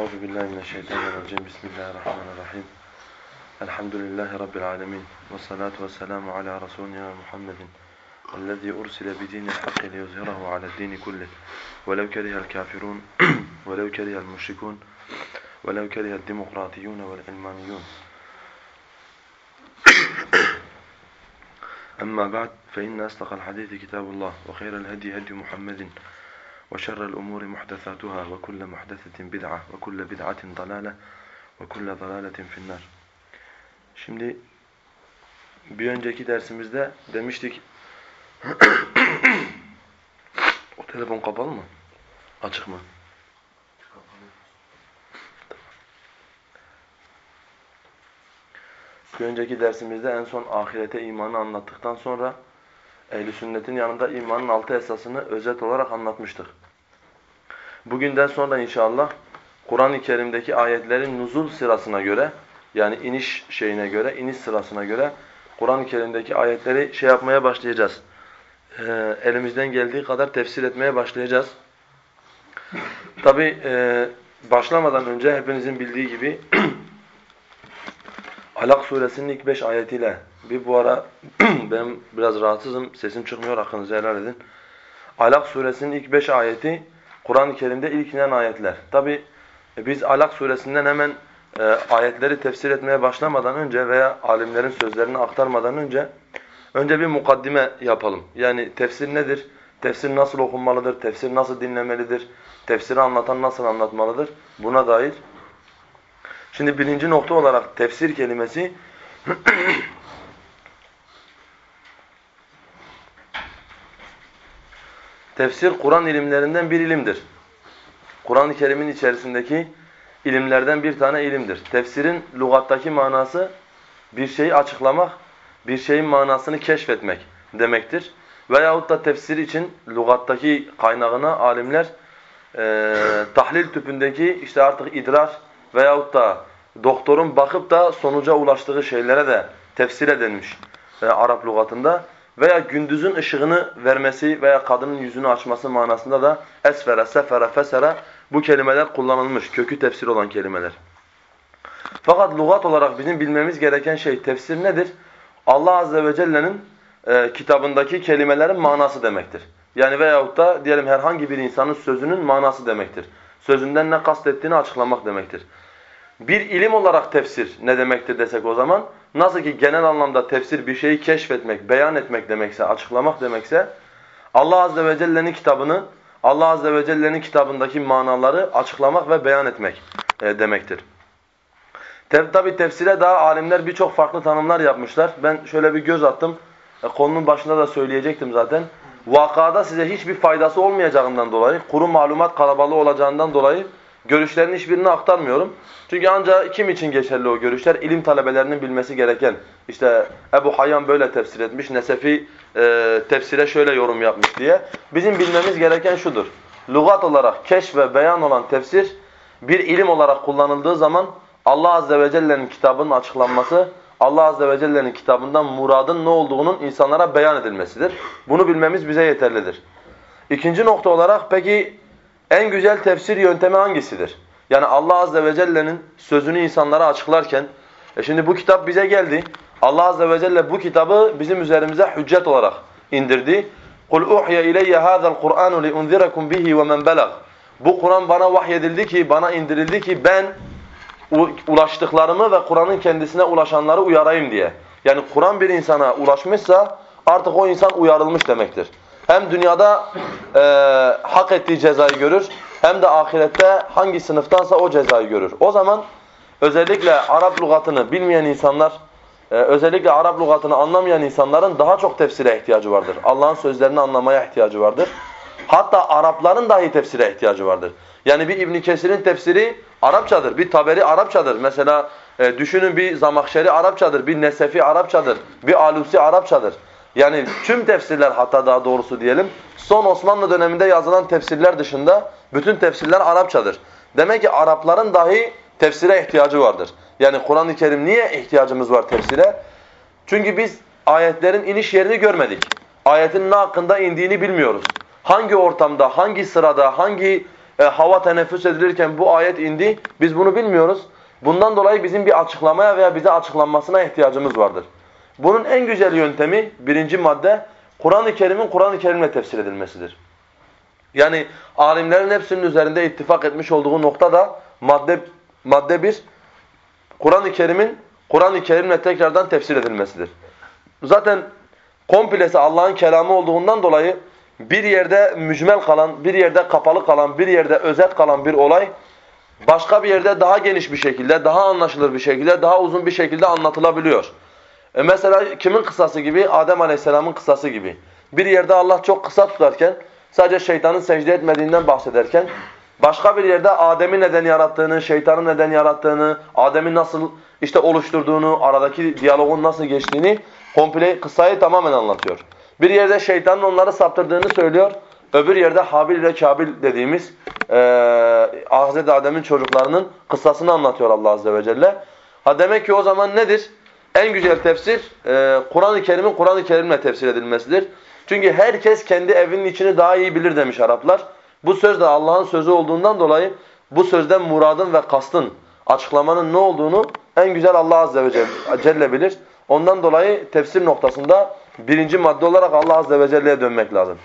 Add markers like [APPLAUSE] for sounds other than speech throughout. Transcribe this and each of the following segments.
Euzu billahi mineşşeytanirracim. Bismillahirrahmanirrahim. Elhamdülillahi rabbil alamin. Ve salatu vesselamu ala rasulina Muhammedin. الذي أرسل بدين الحق ليظهره على الدين كله ولو كره الكافرون [CLEARS THROAT] ولو كره المشركون ولو كره الديمقراطيون والعلمانيون أما بعد فإن أصدق الحديث كتاب الله وخير الهدي هدي محمد وشر الأمور محدثاتها وكل محدثة بدعة وكل بدعة ضلالة وكل ضلالة في النار Şimdi bir önceki dersimizde demiştik [COUGHS] o telefon kapalı mı? Açık mı? Bir önceki dersimizde en son ahirete imanı anlattıktan sonra ehl sünnetin yanında imanın altı esasını özet olarak anlatmıştık. Bugünden sonra inşallah Kur'an-ı Kerim'deki ayetlerin nuzul sırasına göre yani iniş şeyine göre, iniş sırasına göre Kur'an-ı Kerim'deki ayetleri şey yapmaya başlayacağız. Ee, elimizden geldiği kadar tefsir etmeye başlayacağız. Tabi e, başlamadan önce hepinizin bildiği gibi [CLEARS THROAT] Alak suresinin ilk beş ayetiyle bir bu ara [CLEARS THROAT] ben biraz rahatsızım, sesim çıkmıyor, hakkınızı helal edin. Alak suresinin ilk beş ayeti Kur'an-ı Kerim'de ilk inen ayetler. Tabi e, biz Alak suresinden hemen e, ayetleri tefsir etmeye başlamadan önce veya alimlerin sözlerini aktarmadan önce önce bir mukaddime yapalım. Yani tefsir nedir? Tefsir nasıl okunmalıdır? Tefsir nasıl dinlemelidir? Tefsiri anlatan nasıl anlatmalıdır? Buna dair. Şimdi birinci nokta olarak tefsir kelimesi [CLEARS THROAT] Tefsir Kur'an ilimlerinden bir ilimdir. Kur'an-ı Kerim'in içerisindeki ilimlerden bir tane ilimdir. Tefsirin lügattaki manası bir şeyi açıklamak, bir şeyin manasını keşfetmek demektir. Veyahut da tefsir için lügattaki kaynağına alimler e, tahlil tüpündeki işte artık idrar veyahut da doktorun bakıp da sonuca ulaştığı şeylere de tefsire denmiş e, Arap lügatında veya gündüzün ışığını vermesi veya kadının yüzünü açması manasında da esfere, sefere, fesere bu kelimeler kullanılmış. Kökü tefsir olan kelimeler. Fakat lügat olarak bizim bilmemiz gereken şey tefsir nedir? Allah Azze ve Celle'nin e, kitabındaki kelimelerin manası demektir. Yani veyahut da diyelim herhangi bir insanın sözünün manası demektir. Sözünden ne kastettiğini açıklamak demektir. Bir ilim olarak tefsir ne demektir desek o zaman, nasıl ki genel anlamda tefsir bir şeyi keşfetmek, beyan etmek demekse, açıklamak demekse, Allah Azze ve Celle'nin kitabını, Allah Azze ve Celle'nin kitabındaki manaları açıklamak ve beyan etmek e, demektir. Tabi tefsire daha alimler birçok farklı tanımlar yapmışlar. Ben şöyle bir göz attım, e, konunun başında da söyleyecektim zaten. Vakada size hiçbir faydası olmayacağından dolayı, kuru malumat kalabalığı olacağından dolayı Görüşlerin hiçbirini aktarmıyorum. Çünkü ancak kim için geçerli o görüşler? İlim talebelerinin bilmesi gereken. İşte Ebu Hayyan böyle tefsir etmiş, Nesefi e, tefsire şöyle yorum yapmış diye. Bizim bilmemiz gereken şudur. Lugat olarak keşf ve beyan olan tefsir bir ilim olarak kullanıldığı zaman Allah Azze ve Celle'nin kitabının açıklanması, Allah Azze ve Celle'nin kitabından muradın ne olduğunun insanlara beyan edilmesidir. Bunu bilmemiz bize yeterlidir. İkinci nokta olarak peki en güzel tefsir yöntemi hangisidir? Yani Allah Azze ve Celle'nin sözünü insanlara açıklarken, e şimdi bu kitap bize geldi. Allah Azze ve Celle bu kitabı bizim üzerimize hüccet olarak indirdi. قُلْ اُحْيَ اِلَيَّ هَذَا الْقُرْآنُ لِاُنْذِرَكُمْ بِهِ وَمَنْ بَلَغْ Bu Kur'an bana vahyedildi ki, bana indirildi ki ben ulaştıklarımı ve Kur'an'ın kendisine ulaşanları uyarayım diye. Yani Kur'an bir insana ulaşmışsa artık o insan uyarılmış demektir hem dünyada e, hak ettiği cezayı görür hem de ahirette hangi sınıftansa o cezayı görür. O zaman özellikle Arap lügatını bilmeyen insanlar, e, özellikle Arap lügatını anlamayan insanların daha çok tefsire ihtiyacı vardır. Allah'ın sözlerini anlamaya ihtiyacı vardır. Hatta Arapların dahi tefsire ihtiyacı vardır. Yani bir İbn Kesir'in tefsiri Arapçadır, bir Taberi Arapçadır. Mesela e, düşünün bir Zamakşeri Arapçadır, bir Nesefi Arapçadır, bir Alusi Arapçadır. Yani tüm tefsirler hatta daha doğrusu diyelim son Osmanlı döneminde yazılan tefsirler dışında bütün tefsirler Arapçadır. Demek ki Arapların dahi tefsire ihtiyacı vardır. Yani Kur'an-ı Kerim niye ihtiyacımız var tefsire? Çünkü biz ayetlerin iniş yerini görmedik. Ayetin ne hakkında indiğini bilmiyoruz. Hangi ortamda, hangi sırada, hangi e, hava teneffüs edilirken bu ayet indi. Biz bunu bilmiyoruz. Bundan dolayı bizim bir açıklamaya veya bize açıklanmasına ihtiyacımız vardır. Bunun en güzel yöntemi birinci madde Kur'an-ı Kerim'in Kur'an-ı Kerim'le tefsir edilmesidir. Yani alimlerin hepsinin üzerinde ittifak etmiş olduğu nokta da madde madde bir Kur'an-ı Kerim'in Kur'an-ı Kerim'le tekrardan tefsir edilmesidir. Zaten komplesi Allah'ın kelamı olduğundan dolayı bir yerde mücmel kalan, bir yerde kapalı kalan, bir yerde özet kalan bir olay başka bir yerde daha geniş bir şekilde, daha anlaşılır bir şekilde, daha uzun bir şekilde anlatılabiliyor. E mesela kimin kısası gibi? Adem Aleyhisselam'ın kısası gibi. Bir yerde Allah çok kısa tutarken, sadece şeytanın secde etmediğinden bahsederken, başka bir yerde Adem'i neden yarattığını, şeytanı neden yarattığını, Adem'i nasıl işte oluşturduğunu, aradaki diyalogun nasıl geçtiğini komple kıssayı tamamen anlatıyor. Bir yerde şeytanın onları saptırdığını söylüyor. Öbür yerde Habil ile Kabil dediğimiz e, Hazreti Adem'in çocuklarının kıssasını anlatıyor Allah Azze ve Celle. Ha demek ki o zaman nedir? En güzel tefsir e, Kur'an-ı Kerim'in Kur'an-ı Kerim'le tefsir edilmesidir. Çünkü herkes kendi evinin içini daha iyi bilir demiş Araplar. Bu söz de Allah'ın sözü olduğundan dolayı bu sözden muradın ve kastın, açıklamanın ne olduğunu en güzel Allah Azze ve Celle bilir. Ondan dolayı tefsir noktasında birinci madde olarak Allah Azze ve Celle'ye dönmek lazım.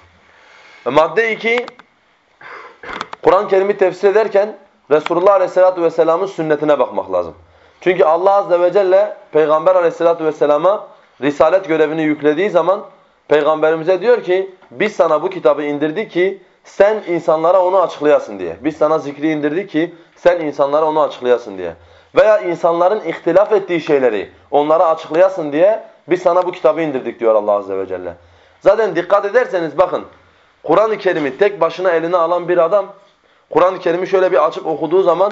E madde iki, Kur'an-ı Kerim'i tefsir ederken Resulullah Aleyhisselatü Vesselam'ın sünnetine bakmak lazım. Çünkü Allah Azze ve Celle Peygamber Aleyhisselatü Vesselam'a risalet görevini yüklediği zaman Peygamberimize diyor ki biz sana bu kitabı indirdik ki sen insanlara onu açıklayasın diye. Biz sana zikri indirdik ki sen insanlara onu açıklayasın diye. Veya insanların ihtilaf ettiği şeyleri onlara açıklayasın diye biz sana bu kitabı indirdik diyor Allah Azze ve Celle. Zaten dikkat ederseniz bakın Kur'an-ı Kerim'i tek başına eline alan bir adam Kur'an-ı Kerim'i şöyle bir açıp okuduğu zaman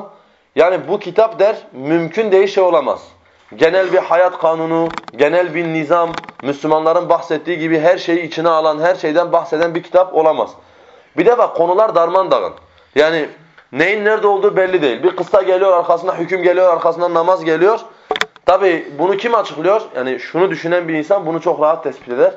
yani bu kitap der mümkün değil şey olamaz. Genel bir hayat kanunu, genel bir nizam, Müslümanların bahsettiği gibi her şeyi içine alan, her şeyden bahseden bir kitap olamaz. Bir de bak konular darman dağın. Yani neyin nerede olduğu belli değil. Bir kıssa geliyor arkasında hüküm geliyor arkasından namaz geliyor. Tabi bunu kim açıklıyor? Yani şunu düşünen bir insan bunu çok rahat tespit eder.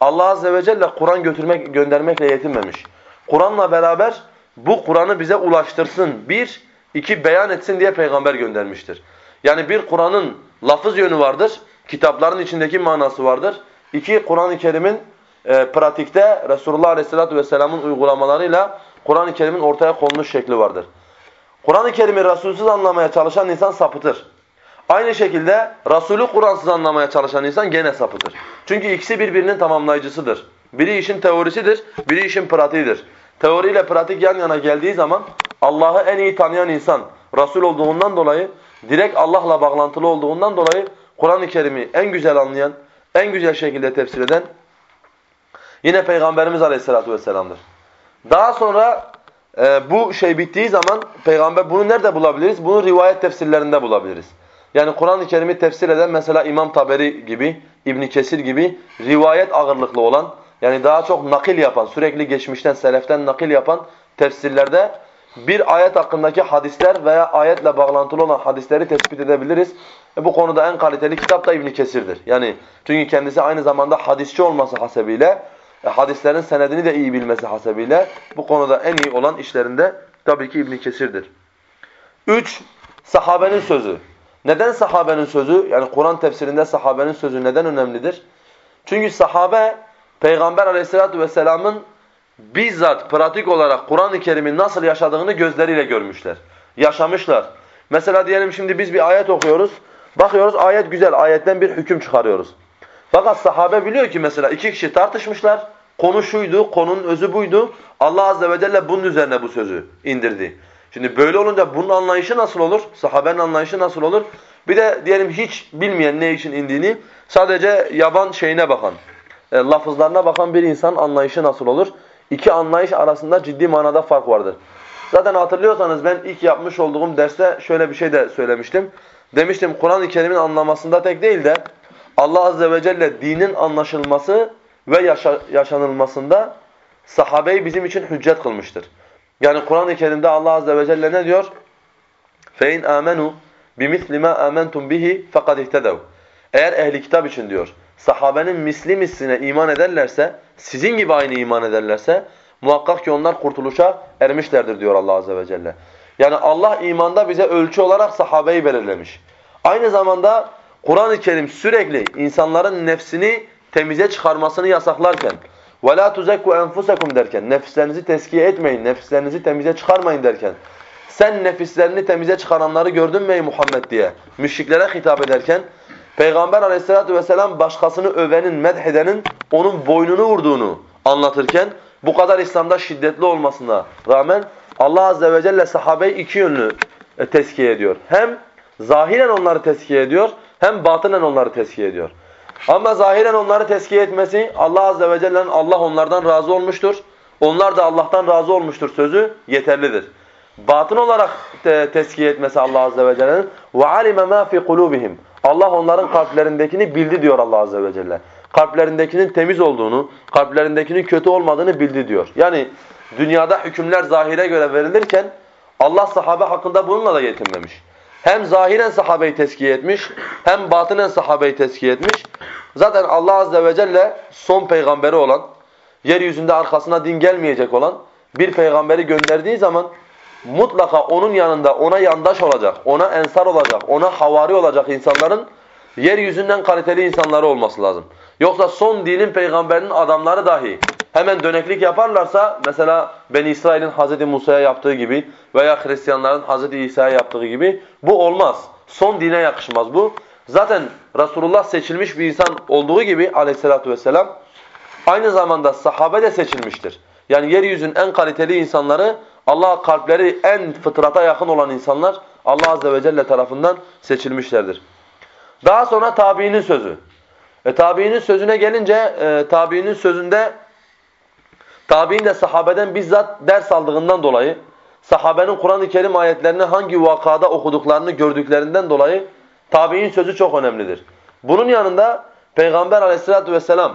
Allah Azze ve Celle Kur'an götürmek, göndermekle yetinmemiş. Kur'an'la beraber bu Kur'an'ı bize ulaştırsın. Bir, iki beyan etsin diye peygamber göndermiştir. Yani bir Kur'an'ın lafız yönü vardır, kitapların içindeki manası vardır. İki, Kur'an-ı Kerim'in e, pratikte Resulullah Aleyhisselatü Vesselam'ın uygulamalarıyla Kur'an-ı Kerim'in ortaya konmuş şekli vardır. Kur'an-ı Kerim'i Resulsüz anlamaya çalışan insan sapıtır. Aynı şekilde Resulü Kur'ansız anlamaya çalışan insan gene sapıtır. Çünkü ikisi birbirinin tamamlayıcısıdır. Biri işin teorisidir, biri işin pratiğidir. Teori ile pratik yan yana geldiği zaman Allah'ı en iyi tanıyan insan Resul olduğundan dolayı, direkt Allah'la bağlantılı olduğundan dolayı Kur'an-ı Kerim'i en güzel anlayan, en güzel şekilde tefsir eden yine Peygamberimiz Aleyhisselatü Vesselam'dır. Daha sonra e, bu şey bittiği zaman Peygamber bunu nerede bulabiliriz? Bunu rivayet tefsirlerinde bulabiliriz. Yani Kur'an-ı Kerim'i tefsir eden mesela İmam Taberi gibi, İbn Kesir gibi rivayet ağırlıklı olan yani daha çok nakil yapan, sürekli geçmişten, seleften nakil yapan tefsirlerde bir ayet hakkındaki hadisler veya ayetle bağlantılı olan hadisleri tespit edebiliriz. E bu konuda en kaliteli kitap da İbn Kesir'dir. Yani çünkü kendisi aynı zamanda hadisçi olması hasebiyle, e, hadislerin senedini de iyi bilmesi hasebiyle bu konuda en iyi olan işlerinde tabii ki İbn Kesir'dir. Üç, sahabenin sözü. Neden sahabenin sözü, yani Kur'an tefsirinde sahabenin sözü neden önemlidir? Çünkü sahabe, Peygamber aleyhissalatu vesselamın bizzat pratik olarak Kur'an-ı Kerim'in nasıl yaşadığını gözleriyle görmüşler. Yaşamışlar. Mesela diyelim şimdi biz bir ayet okuyoruz. Bakıyoruz ayet güzel, ayetten bir hüküm çıkarıyoruz. Fakat sahabe biliyor ki mesela iki kişi tartışmışlar. Konu şuydu, konunun özü buydu. Allah azze ve celle bunun üzerine bu sözü indirdi. Şimdi böyle olunca bunun anlayışı nasıl olur? Sahabenin anlayışı nasıl olur? Bir de diyelim hiç bilmeyen ne için indiğini sadece yaban şeyine bakan, e, lafızlarına bakan bir insan anlayışı nasıl olur? İki anlayış arasında ciddi manada fark vardır. Zaten hatırlıyorsanız ben ilk yapmış olduğum derste şöyle bir şey de söylemiştim. Demiştim Kur'an-ı Kerim'in anlamasında tek değil de Allah Azze ve Celle dinin anlaşılması ve yaşa yaşanılmasında sahabeyi bizim için hüccet kılmıştır. Yani Kur'an-ı Kerim'de Allah Azze ve Celle ne diyor? فَاِنْ آمَنُوا بِمِثْلِ مَا آمَنْتُمْ بِهِ فَقَدْ اِهْتَدَوْا Eğer ehli kitap için diyor, sahabenin misli misline iman ederlerse, sizin gibi aynı iman ederlerse, Muhakkak ki onlar kurtuluşa ermişlerdir diyor Allah azze ve celle. Yani Allah imanda bize ölçü olarak sahabeyi belirlemiş. Aynı zamanda Kur'an-ı Kerim sürekli insanların nefsini temize çıkarmasını yasaklarken وَلَا تُزَكُّ enfusakum derken, nefislerinizi teskiye etmeyin, nefislerinizi temize çıkarmayın derken, sen nefislerini temize çıkaranları gördün mü ey Muhammed diye müşriklere hitap ederken, Peygamber aleyhissalatu vesselam başkasını övenin, medhedenin onun boynunu vurduğunu anlatırken, bu kadar İslam'da şiddetli olmasına rağmen Allah azze ve celle sahabeyi iki yönlü e, teskiye ediyor. Hem zahiren onları teskiye ediyor, hem batınen onları teskiye ediyor. Ama zahiren onları teskiye etmesi Allah azze ve celle'nin Allah onlardan razı olmuştur. Onlar da Allah'tan razı olmuştur sözü yeterlidir. Batın olarak te etmesi Allah azze ve celle'nin ve alime ma fi kulubihim. Allah onların kalplerindekini bildi diyor Allah azze ve celle. Kalplerindekinin temiz olduğunu, kalplerindekinin kötü olmadığını bildi diyor. Yani dünyada hükümler zahire göre verilirken Allah sahabe hakkında bununla da yetinmemiş. Hem zahiren sahabeyi teskiye etmiş, hem batınen sahabeyi teskiye etmiş. Zaten Allah azze ve celle son peygamberi olan, yeryüzünde arkasına din gelmeyecek olan bir peygamberi gönderdiği zaman mutlaka onun yanında ona yandaş olacak, ona ensar olacak, ona havari olacak insanların yeryüzünden kaliteli insanları olması lazım. Yoksa son dinin peygamberinin adamları dahi hemen döneklik yaparlarsa mesela Beni İsrail'in Hz. Musa'ya yaptığı gibi veya Hristiyanların Hz. İsa'ya yaptığı gibi bu olmaz. Son dine yakışmaz bu. Zaten Resulullah seçilmiş bir insan olduğu gibi aleyhissalatu vesselam aynı zamanda sahabe de seçilmiştir. Yani yeryüzünün en kaliteli insanları Allah kalpleri en fıtrata yakın olan insanlar Allah azze ve celle tarafından seçilmişlerdir. Daha sonra tabiinin sözü. E, tabiinin sözüne gelince e, tabiinin sözünde tabiin de sahabeden bizzat ders aldığından dolayı sahabenin Kur'an-ı Kerim ayetlerini hangi vakada okuduklarını gördüklerinden dolayı tabiin sözü çok önemlidir. Bunun yanında Peygamber aleyhissalatu vesselam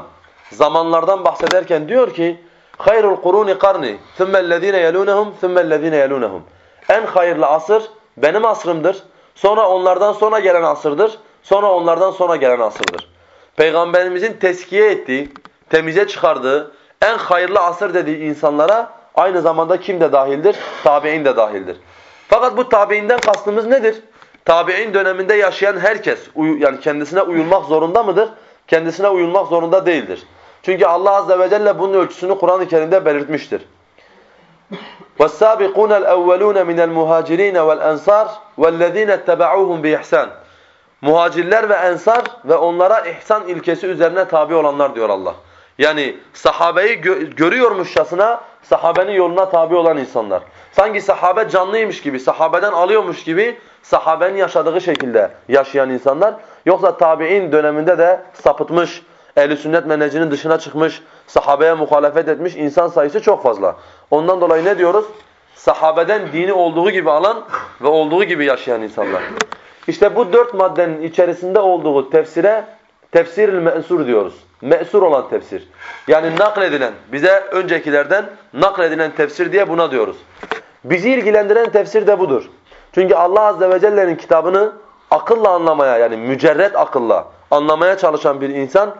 zamanlardan bahsederken diyor ki hayrul kuruni karni thummellezine yelunhum thummellezine yelunhum. En hayırlı asır benim asrımdır. Sonra onlardan sonra gelen asırdır. Sonra onlardan sonra gelen asırdır. Peygamberimizin teskiye ettiği, temize çıkardığı, en hayırlı asır dediği insanlara aynı zamanda kim de dahildir? Tabi'in de dahildir. Fakat bu tabi'inden kastımız nedir? Tabi'in döneminde yaşayan herkes yani kendisine uyulmak zorunda mıdır? Kendisine uyulmak zorunda değildir. Çünkü Allah azze ve celle bunun ölçüsünü Kur'an-ı Kerim'de belirtmiştir. [LAUGHS] وَالسَّابِقُونَ الْاَوَّلُونَ مِنَ الْمُهَاجِرِينَ وَالْاَنْصَارِ وَالَّذ۪ينَ اتَّبَعُوهُمْ بِإِحْسَانٍ Muhacirler ve ensar ve onlara ihsan ilkesi üzerine tabi olanlar diyor Allah. Yani sahabeyi gö görüyormuşçasına sahabenin yoluna tabi olan insanlar. Sanki sahabe canlıymış gibi, sahabeden alıyormuş gibi sahabenin yaşadığı şekilde yaşayan insanlar. Yoksa tabi'in döneminde de sapıtmış, ehl sünnet menecinin dışına çıkmış, sahabeye muhalefet etmiş insan sayısı çok fazla. Ondan dolayı ne diyoruz? Sahabeden dini olduğu gibi alan ve olduğu gibi yaşayan insanlar. İşte bu dört maddenin içerisinde olduğu tefsire tefsir-i me'sur diyoruz. Me'sur olan tefsir. Yani nakledilen, bize öncekilerden nakledilen tefsir diye buna diyoruz. Bizi ilgilendiren tefsir de budur. Çünkü Allah Azze ve Celle'nin kitabını akılla anlamaya yani mücerret akılla anlamaya çalışan bir insan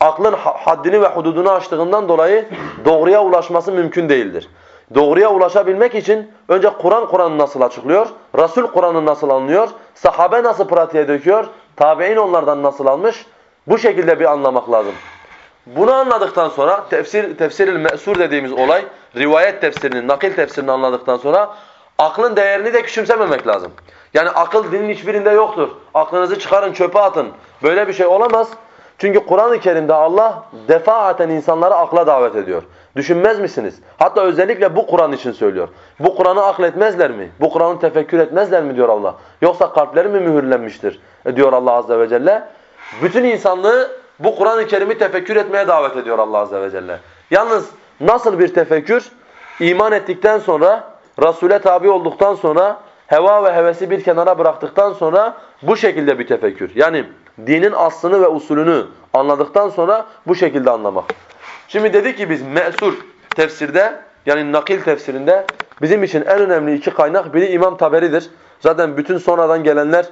aklın haddini ve hududunu aştığından dolayı doğruya ulaşması mümkün değildir. Doğruya ulaşabilmek için önce Kur'an Kur'an'ı nasıl açıklıyor, Resul Kur'an'ı nasıl anlıyor, sahabe nasıl pratiğe döküyor, tabi'in onlardan nasıl almış, bu şekilde bir anlamak lazım. Bunu anladıktan sonra tefsir tefsiril me'sur dediğimiz olay, rivayet tefsirini, nakil tefsirini anladıktan sonra aklın değerini de küçümsememek lazım. Yani akıl dinin hiçbirinde yoktur. Aklınızı çıkarın çöpe atın. Böyle bir şey olamaz. Çünkü Kur'an-ı Kerim'de Allah defaaten insanları akla davet ediyor. Düşünmez misiniz? Hatta özellikle bu Kur'an için söylüyor. Bu Kur'an'ı akletmezler mi? Bu Kur'an'ı tefekkür etmezler mi diyor Allah. Yoksa kalpleri mi mühürlenmiştir? E diyor Allah azze ve celle. Bütün insanlığı bu Kur'an-ı Kerim'i tefekkür etmeye davet ediyor Allah azze ve celle. Yalnız nasıl bir tefekkür? İman ettikten sonra, Resul'e tabi olduktan sonra, heva ve hevesi bir kenara bıraktıktan sonra bu şekilde bir tefekkür. Yani dinin aslını ve usulünü anladıktan sonra bu şekilde anlamak. Şimdi dedik ki biz me'sur tefsirde yani nakil tefsirinde bizim için en önemli iki kaynak biri İmam Taberi'dir. Zaten bütün sonradan gelenler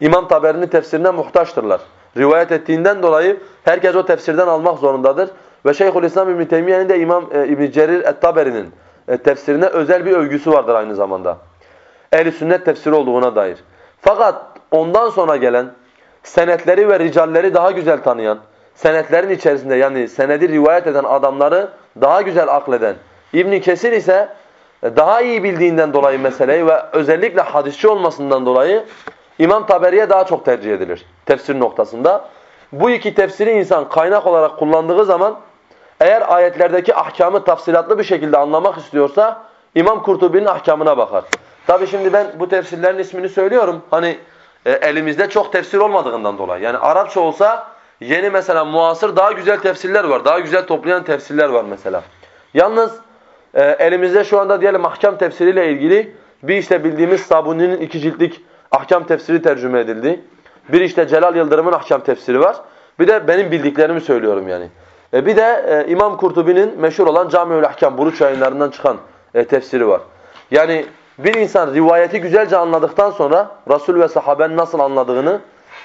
İmam Taberi'nin tefsirine muhtaçtırlar. Rivayet ettiğinden dolayı herkes o tefsirden almak zorundadır. Ve Şeyhülislam İbn Teymiyye'nin de İmam e, İbn Cerir et-Taberi'nin e, tefsirine özel bir övgüsü vardır aynı zamanda. Ehl-i sünnet tefsiri olduğuna dair. Fakat ondan sonra gelen senetleri ve ricalleri daha güzel tanıyan, senetlerin içerisinde yani senedi rivayet eden adamları daha güzel akleden İbn Kesir ise daha iyi bildiğinden dolayı meseleyi ve özellikle hadisçi olmasından dolayı İmam Taberi'ye daha çok tercih edilir tefsir noktasında. Bu iki tefsiri insan kaynak olarak kullandığı zaman eğer ayetlerdeki ahkamı tafsilatlı bir şekilde anlamak istiyorsa İmam Kurtubi'nin ahkamına bakar. Tabi şimdi ben bu tefsirlerin ismini söylüyorum. Hani e, elimizde çok tefsir olmadığından dolayı. Yani Arapça olsa yeni mesela muasır daha güzel tefsirler var. Daha güzel toplayan tefsirler var mesela. Yalnız e, elimizde şu anda diyelim ahkam tefsiriyle ilgili bir işte bildiğimiz Sabuni'nin iki ciltlik ahkam tefsiri tercüme edildi. Bir işte Celal Yıldırım'ın ahkam tefsiri var. Bir de benim bildiklerimi söylüyorum yani. E bir de e, İmam Kurtubi'nin meşhur olan Camiül Ahkam Buruç yayınlarından çıkan e, tefsiri var. Yani bir insan rivayeti güzelce anladıktan sonra Resul ve sahabenin nasıl anladığını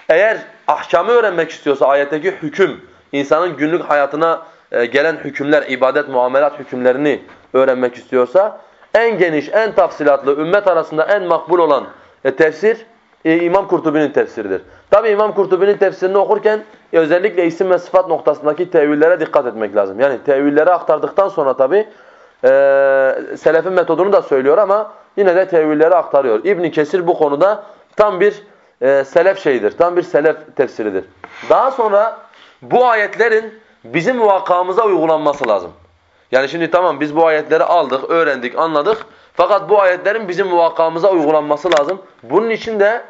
eğer ahkamı öğrenmek istiyorsa ayetteki hüküm, insanın günlük hayatına e, gelen hükümler, ibadet, muamelat hükümlerini öğrenmek istiyorsa en geniş, en tafsilatlı, ümmet arasında en makbul olan e, tefsir e, İmam Kurtubi'nin tefsiridir. Tabi İmam Kurtubi'nin tefsirini okurken özellikle isim ve sıfat noktasındaki tevillere dikkat etmek lazım. Yani tevilleri aktardıktan sonra tabi e, selefin metodunu da söylüyor ama yine de tevilleri aktarıyor. İbn Kesir bu konuda tam bir e, selef şeyidir. Tam bir selef tefsiridir. Daha sonra bu ayetlerin bizim vakamıza uygulanması lazım. Yani şimdi tamam biz bu ayetleri aldık, öğrendik, anladık. Fakat bu ayetlerin bizim vakamıza uygulanması lazım. Bunun için de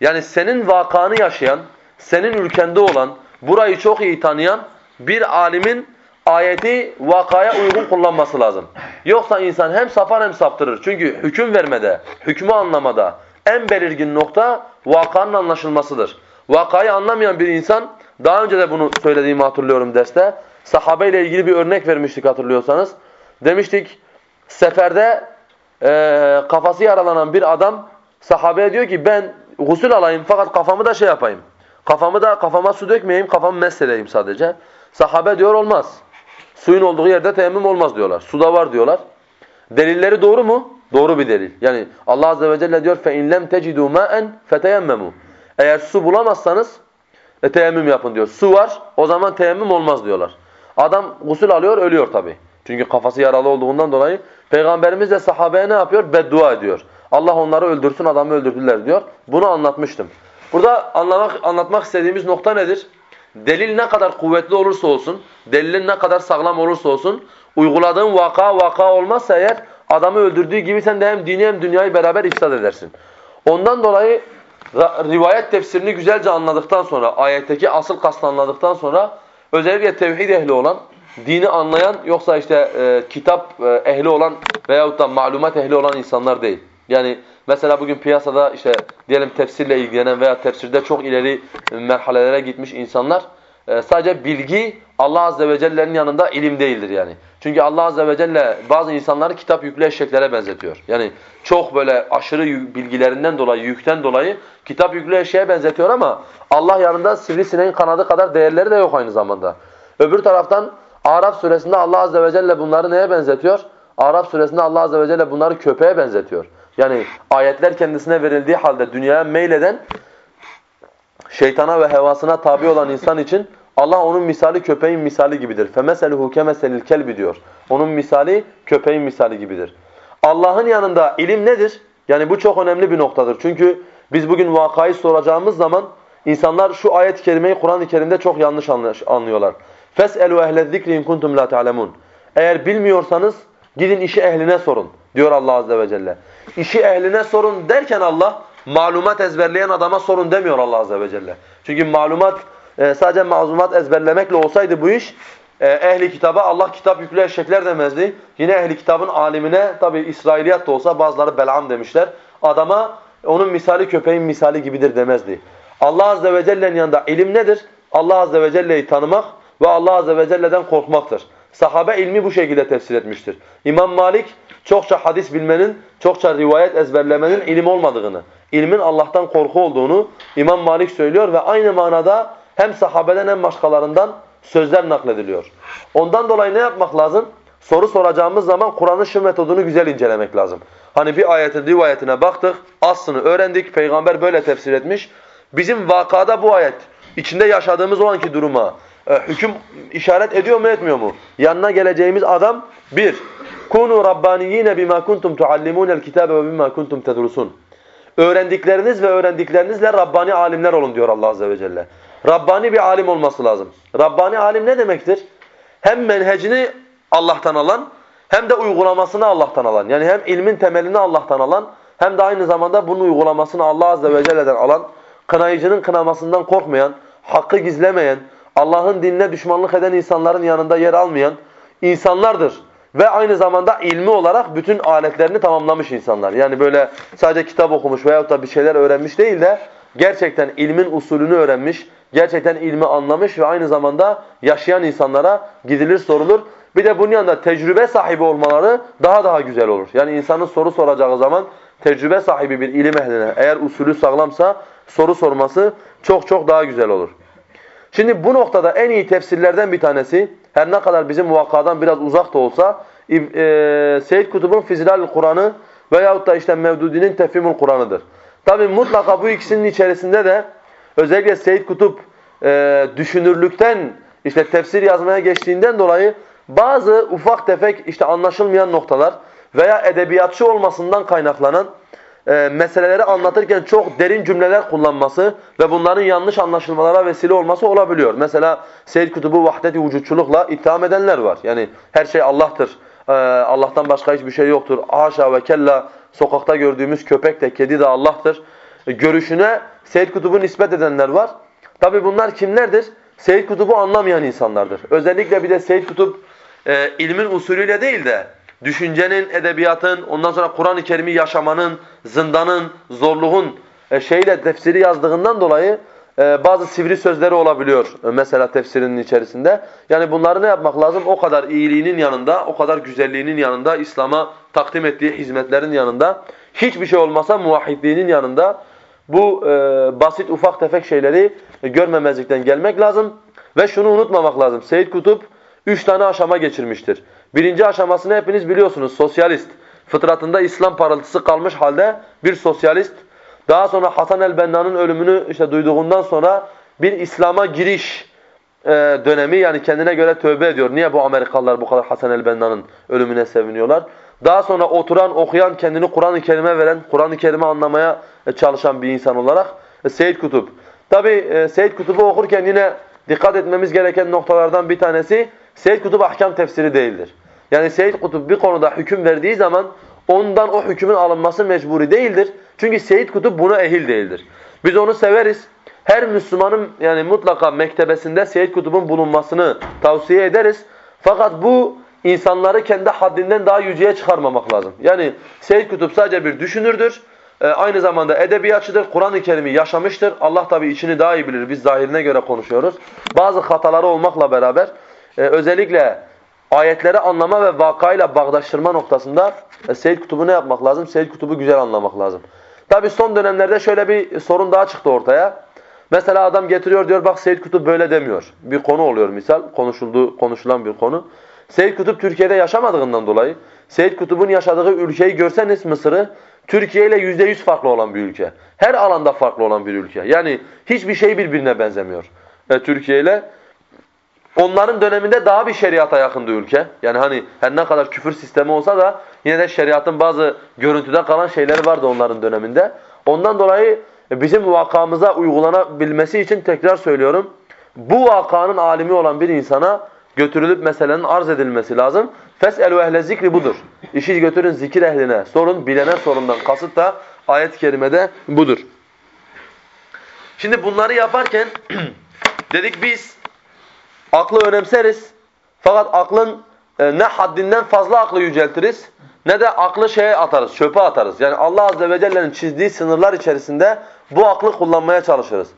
yani senin vakanı yaşayan, senin ülkende olan, burayı çok iyi tanıyan bir alimin ayeti vakaya uygun kullanması lazım. Yoksa insan hem sapar hem saptırır. Çünkü hüküm vermede, hükmü anlamada en belirgin nokta vakanın anlaşılmasıdır. Vakayı anlamayan bir insan, daha önce de bunu söylediğimi hatırlıyorum derste, sahabeyle ilgili bir örnek vermiştik hatırlıyorsanız. Demiştik, seferde e, kafası yaralanan bir adam sahabeye diyor ki ben gusül alayım fakat kafamı da şey yapayım. Kafamı da kafama su dökmeyeyim, kafamı mesedeyim sadece. Sahabe diyor olmaz. Suyun olduğu yerde teyemmüm olmaz diyorlar. Suda var diyorlar. Delilleri doğru mu? Doğru bir delil. Yani Allah azze ve celle diyor فَاِنْ لَمْ تَجِدُوا مَاءً فَتَيَمَّمُوا Eğer su bulamazsanız e, teyemmüm yapın diyor. Su var o zaman teyemmüm olmaz diyorlar. Adam gusül alıyor ölüyor tabi. Çünkü kafası yaralı olduğundan dolayı Peygamberimiz de sahabeye ne yapıyor? Beddua ediyor. Allah onları öldürsün adamı öldürdüler diyor. Bunu anlatmıştım. Burada anlamak, anlatmak istediğimiz nokta nedir? Delil ne kadar kuvvetli olursa olsun, delilin ne kadar sağlam olursa olsun, uyguladığın vaka vaka olmazsa eğer adamı öldürdüğü gibi sen de hem dini hem dünyayı beraber ifsad edersin. Ondan dolayı rivayet tefsirini güzelce anladıktan sonra, ayetteki asıl kastı anladıktan sonra özellikle tevhid ehli olan, dini anlayan yoksa işte e, kitap e, ehli olan veyahut da malumat ehli olan insanlar değil. Yani mesela bugün piyasada işte diyelim tefsirle ilgilenen veya tefsirde çok ileri merhalelere gitmiş insanlar e, sadece bilgi Allah azze ve celle'nin yanında ilim değildir yani. Çünkü Allah azze ve celle bazı insanları kitap yüklü eşeklere benzetiyor. Yani çok böyle aşırı bilgilerinden dolayı, yükten dolayı kitap yüklü eşeğe benzetiyor ama Allah yanında sivrisineğin kanadı kadar değerleri de yok aynı zamanda. Öbür taraftan Araf suresinde Allah azze ve celle bunları neye benzetiyor? Araf suresinde Allah azze ve celle bunları köpeğe benzetiyor. Yani ayetler kendisine verildiği halde dünyaya meyleden şeytana ve hevasına tabi olan insan için Allah onun misali köpeğin misali gibidir. فَمَسَلُهُ كَمَسَلِ الْكَلْبِ diyor. Onun misali köpeğin misali gibidir. Allah'ın yanında ilim nedir? Yani bu çok önemli bir noktadır. Çünkü biz bugün vakayı soracağımız zaman insanlar şu ayet-i kerimeyi Kur'an-ı Kerim'de çok yanlış anlıyorlar. فَاسْأَلُوا اَهْلَ الذِّكْرِ اِنْ كُنْتُمْ لَا تَعْلَمُونَ Eğer bilmiyorsanız gidin işi ehline sorun diyor Allah azze ve celle. İşi ehline sorun derken Allah malumat ezberleyen adama sorun demiyor Allah azze ve celle. Çünkü malumat e, sadece malumat ezberlemekle olsaydı bu iş e, ehli kitaba Allah kitap yüklü eşekler demezdi. Yine ehli kitabın alimine tabi İsrailiyat da olsa bazıları Belam demişler. Adama onun misali köpeğin misali gibidir demezdi. Allah azze ve celle'nin yanında ilim nedir? Allah azze ve celle'yi tanımak ve Allah azze ve celle'den korkmaktır. Sahabe ilmi bu şekilde tefsir etmiştir. İmam Malik çokça hadis bilmenin, çokça rivayet ezberlemenin ilim olmadığını, ilmin Allah'tan korku olduğunu İmam Malik söylüyor ve aynı manada hem sahabeden hem başkalarından sözler naklediliyor. Ondan dolayı ne yapmak lazım? Soru soracağımız zaman Kur'an'ın şu metodunu güzel incelemek lazım. Hani bir ayetin rivayetine baktık, aslını öğrendik, peygamber böyle tefsir etmiş. Bizim vakada bu ayet, içinde yaşadığımız o anki duruma hüküm işaret ediyor mu etmiyor mu? Yanına geleceğimiz adam bir, kunu rabbaniyine bima kuntum tuallimunel kitabe ve bima kuntum tedrusun. Öğrendikleriniz ve öğrendiklerinizle Rabbani alimler olun diyor Allah Azze ve Celle. Rabbani bir alim olması lazım. Rabbani alim ne demektir? Hem menhecini Allah'tan alan hem de uygulamasını Allah'tan alan. Yani hem ilmin temelini Allah'tan alan hem de aynı zamanda bunun uygulamasını Allah Azze ve Celle'den alan, kınayıcının kınamasından korkmayan, hakkı gizlemeyen, Allah'ın dinine düşmanlık eden insanların yanında yer almayan insanlardır. Ve aynı zamanda ilmi olarak bütün aletlerini tamamlamış insanlar. Yani böyle sadece kitap okumuş veyahut da bir şeyler öğrenmiş değil de gerçekten ilmin usulünü öğrenmiş, gerçekten ilmi anlamış ve aynı zamanda yaşayan insanlara gidilir sorulur. Bir de bunun yanında tecrübe sahibi olmaları daha daha güzel olur. Yani insanın soru soracağı zaman tecrübe sahibi bir ilim ehline eğer usulü sağlamsa soru sorması çok çok daha güzel olur. Şimdi bu noktada en iyi tefsirlerden bir tanesi her ne kadar bizim vakadan biraz uzak da olsa e, Seyyid Kutub'un Fizilal Kur'an'ı veyahut da işte Mevdudi'nin Tefhimul Kur'an'ıdır. Tabi mutlaka bu ikisinin içerisinde de özellikle Seyyid Kutup e, düşünürlükten işte tefsir yazmaya geçtiğinden dolayı bazı ufak tefek işte anlaşılmayan noktalar veya edebiyatçı olmasından kaynaklanan e, meseleleri anlatırken çok derin cümleler kullanması ve bunların yanlış anlaşılmalara vesile olması olabiliyor. Mesela Seyyid Kutubu vahdet-i vücutçulukla itham edenler var. Yani her şey Allah'tır, e, Allah'tan başka hiçbir şey yoktur. Haşa ve kella sokakta gördüğümüz köpek de kedi de Allah'tır. E, görüşüne Seyyid Kutub'u nispet edenler var. Tabi bunlar kimlerdir? Seyyid Kutub'u anlamayan insanlardır. Özellikle bir de Seyyid Kutub e, ilmin usulüyle değil de düşüncenin, edebiyatın, ondan sonra Kur'an-ı Kerim'i yaşamanın, zindanın, zorluğun e, şeyle tefsiri yazdığından dolayı e, bazı sivri sözleri olabiliyor e, mesela tefsirinin içerisinde. Yani bunları ne yapmak lazım? O kadar iyiliğinin yanında, o kadar güzelliğinin yanında, İslam'a takdim ettiği hizmetlerin yanında, hiçbir şey olmasa muvahhidliğinin yanında bu e, basit ufak tefek şeyleri e, görmemezlikten gelmek lazım. Ve şunu unutmamak lazım. Seyyid Kutup üç tane aşama geçirmiştir. Birinci aşamasını hepiniz biliyorsunuz. Sosyalist. Fıtratında İslam parıltısı kalmış halde bir sosyalist. Daha sonra Hasan el-Benna'nın ölümünü işte duyduğundan sonra bir İslam'a giriş e, dönemi yani kendine göre tövbe ediyor. Niye bu Amerikalılar bu kadar Hasan el-Benna'nın ölümüne seviniyorlar? Daha sonra oturan, okuyan, kendini Kur'an-ı Kerim'e veren, Kur'an-ı Kerim'i anlamaya e, çalışan bir insan olarak e, Seyyid Kutup. Tabi e, Seyyid Kutup'u okurken yine dikkat etmemiz gereken noktalardan bir tanesi Seyyid Kutup ahkam tefsiri değildir. Yani Seyyid Kutup bir konuda hüküm verdiği zaman ondan o hükmün alınması mecburi değildir. Çünkü Seyyid Kutup buna ehil değildir. Biz onu severiz. Her Müslümanın yani mutlaka mektebesinde Seyyid Kutup'un bulunmasını tavsiye ederiz. Fakat bu insanları kendi haddinden daha yüceye çıkarmamak lazım. Yani Seyyid Kutup sadece bir düşünürdür. Ee, aynı zamanda edebiyatçıdır. Kur'an-ı Kerim'i yaşamıştır. Allah tabi içini daha iyi bilir. Biz zahirine göre konuşuyoruz. Bazı hataları olmakla beraber e, özellikle ayetleri anlama ve vakayla bağdaştırma noktasında e, Seyyid Kutub'u ne yapmak lazım? Seyyid Kutub'u güzel anlamak lazım. Tabi son dönemlerde şöyle bir sorun daha çıktı ortaya. Mesela adam getiriyor diyor bak Seyyid Kutup böyle demiyor. Bir konu oluyor misal konuşulduğu konuşulan bir konu. Seyyid Kutup Türkiye'de yaşamadığından dolayı Seyyid Kutup'un yaşadığı ülkeyi görseniz Mısır'ı Türkiye ile yüzde yüz farklı olan bir ülke. Her alanda farklı olan bir ülke. Yani hiçbir şey birbirine benzemiyor. E, Türkiye ile Onların döneminde daha bir şeriata yakındı ülke. Yani hani her ne kadar küfür sistemi olsa da yine de şeriatın bazı görüntüde kalan şeyleri vardı onların döneminde. Ondan dolayı bizim vakamıza uygulanabilmesi için tekrar söylüyorum. Bu vakanın alimi olan bir insana götürülüp meselenin arz edilmesi lazım. Fes'elu ehle zikri budur. İşi götürün zikir ehline, sorun bilene sorundan kasıt da ayet-i kerimede budur. Şimdi bunları yaparken [CLEARS THROAT] dedik biz aklı önemseriz. Fakat aklın e, ne haddinden fazla aklı yüceltiriz ne de aklı şeye atarız, çöpe atarız. Yani Allah azze ve celle'nin çizdiği sınırlar içerisinde bu aklı kullanmaya çalışırız.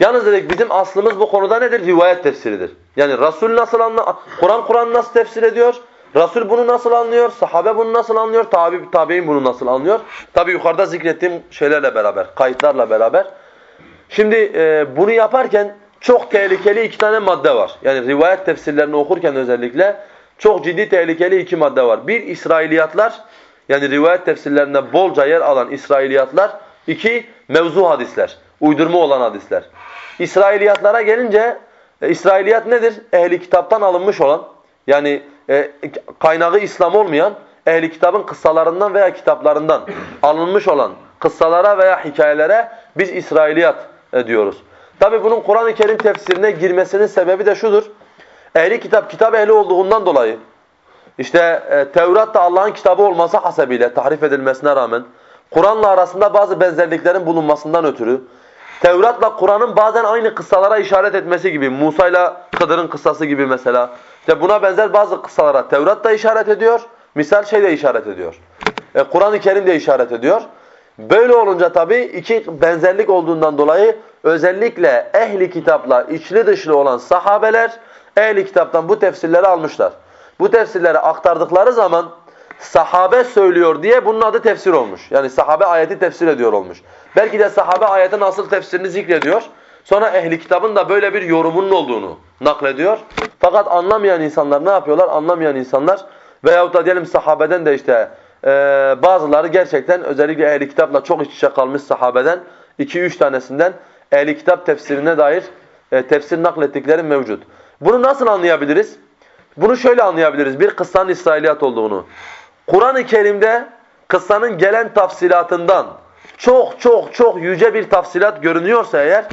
Yalnız dedik bizim aslımız bu konuda nedir? Rivayet tefsiridir. Yani Resul nasıl anlıyor? Kur'an Kur'an nasıl tefsir ediyor? Resul bunu nasıl anlıyor? Sahabe bunu nasıl anlıyor? Tabi tabiin bunu nasıl anlıyor? Tabi yukarıda zikrettiğim şeylerle beraber, kayıtlarla beraber. Şimdi e, bunu yaparken çok tehlikeli iki tane madde var. Yani rivayet tefsirlerini okurken özellikle çok ciddi tehlikeli iki madde var. Bir İsrailiyatlar yani rivayet tefsirlerinde bolca yer alan İsrailiyatlar. iki mevzu hadisler, uydurma olan hadisler. İsrailiyatlara gelince e, İsrailiyat nedir? Ehli kitaptan alınmış olan yani e, kaynağı İslam olmayan ehli kitabın kıssalarından veya kitaplarından alınmış olan kıssalara veya hikayelere biz İsrailiyat e, diyoruz. Tabi bunun Kur'an-ı Kerim tefsirine girmesinin sebebi de şudur. Ehli kitap, kitap ehli olduğundan dolayı işte e, Tevrat da Allah'ın kitabı olması hasebiyle tahrif edilmesine rağmen Kur'an'la arasında bazı benzerliklerin bulunmasından ötürü Tevrat'la Kur'an'ın bazen aynı kıssalara işaret etmesi gibi Musa'yla Kıdır'ın kıssası gibi mesela işte buna benzer bazı kıssalara Tevrat da işaret ediyor. Misal şey de işaret ediyor. E, Kur'an-ı Kerim de işaret ediyor. Böyle olunca tabii iki benzerlik olduğundan dolayı özellikle ehli kitapla içli dışlı olan sahabeler ehli kitaptan bu tefsirleri almışlar. Bu tefsirleri aktardıkları zaman sahabe söylüyor diye bunun adı tefsir olmuş. Yani sahabe ayeti tefsir ediyor olmuş. Belki de sahabe ayetin asıl tefsirini zikrediyor. Sonra ehli kitabın da böyle bir yorumunun olduğunu naklediyor. Fakat anlamayan insanlar ne yapıyorlar? Anlamayan insanlar veyahut da diyelim sahabeden de işte e, bazıları gerçekten özellikle ehli kitapla çok iç içe kalmış sahabeden 2-3 tanesinden ehli kitap tefsirine dair e, tefsir naklettikleri mevcut. Bunu nasıl anlayabiliriz? Bunu şöyle anlayabiliriz. Bir kıssanın İsrailiyat olduğunu. Kur'an-ı Kerim'de kıssanın gelen tafsilatından çok çok çok yüce bir tafsilat görünüyorsa eğer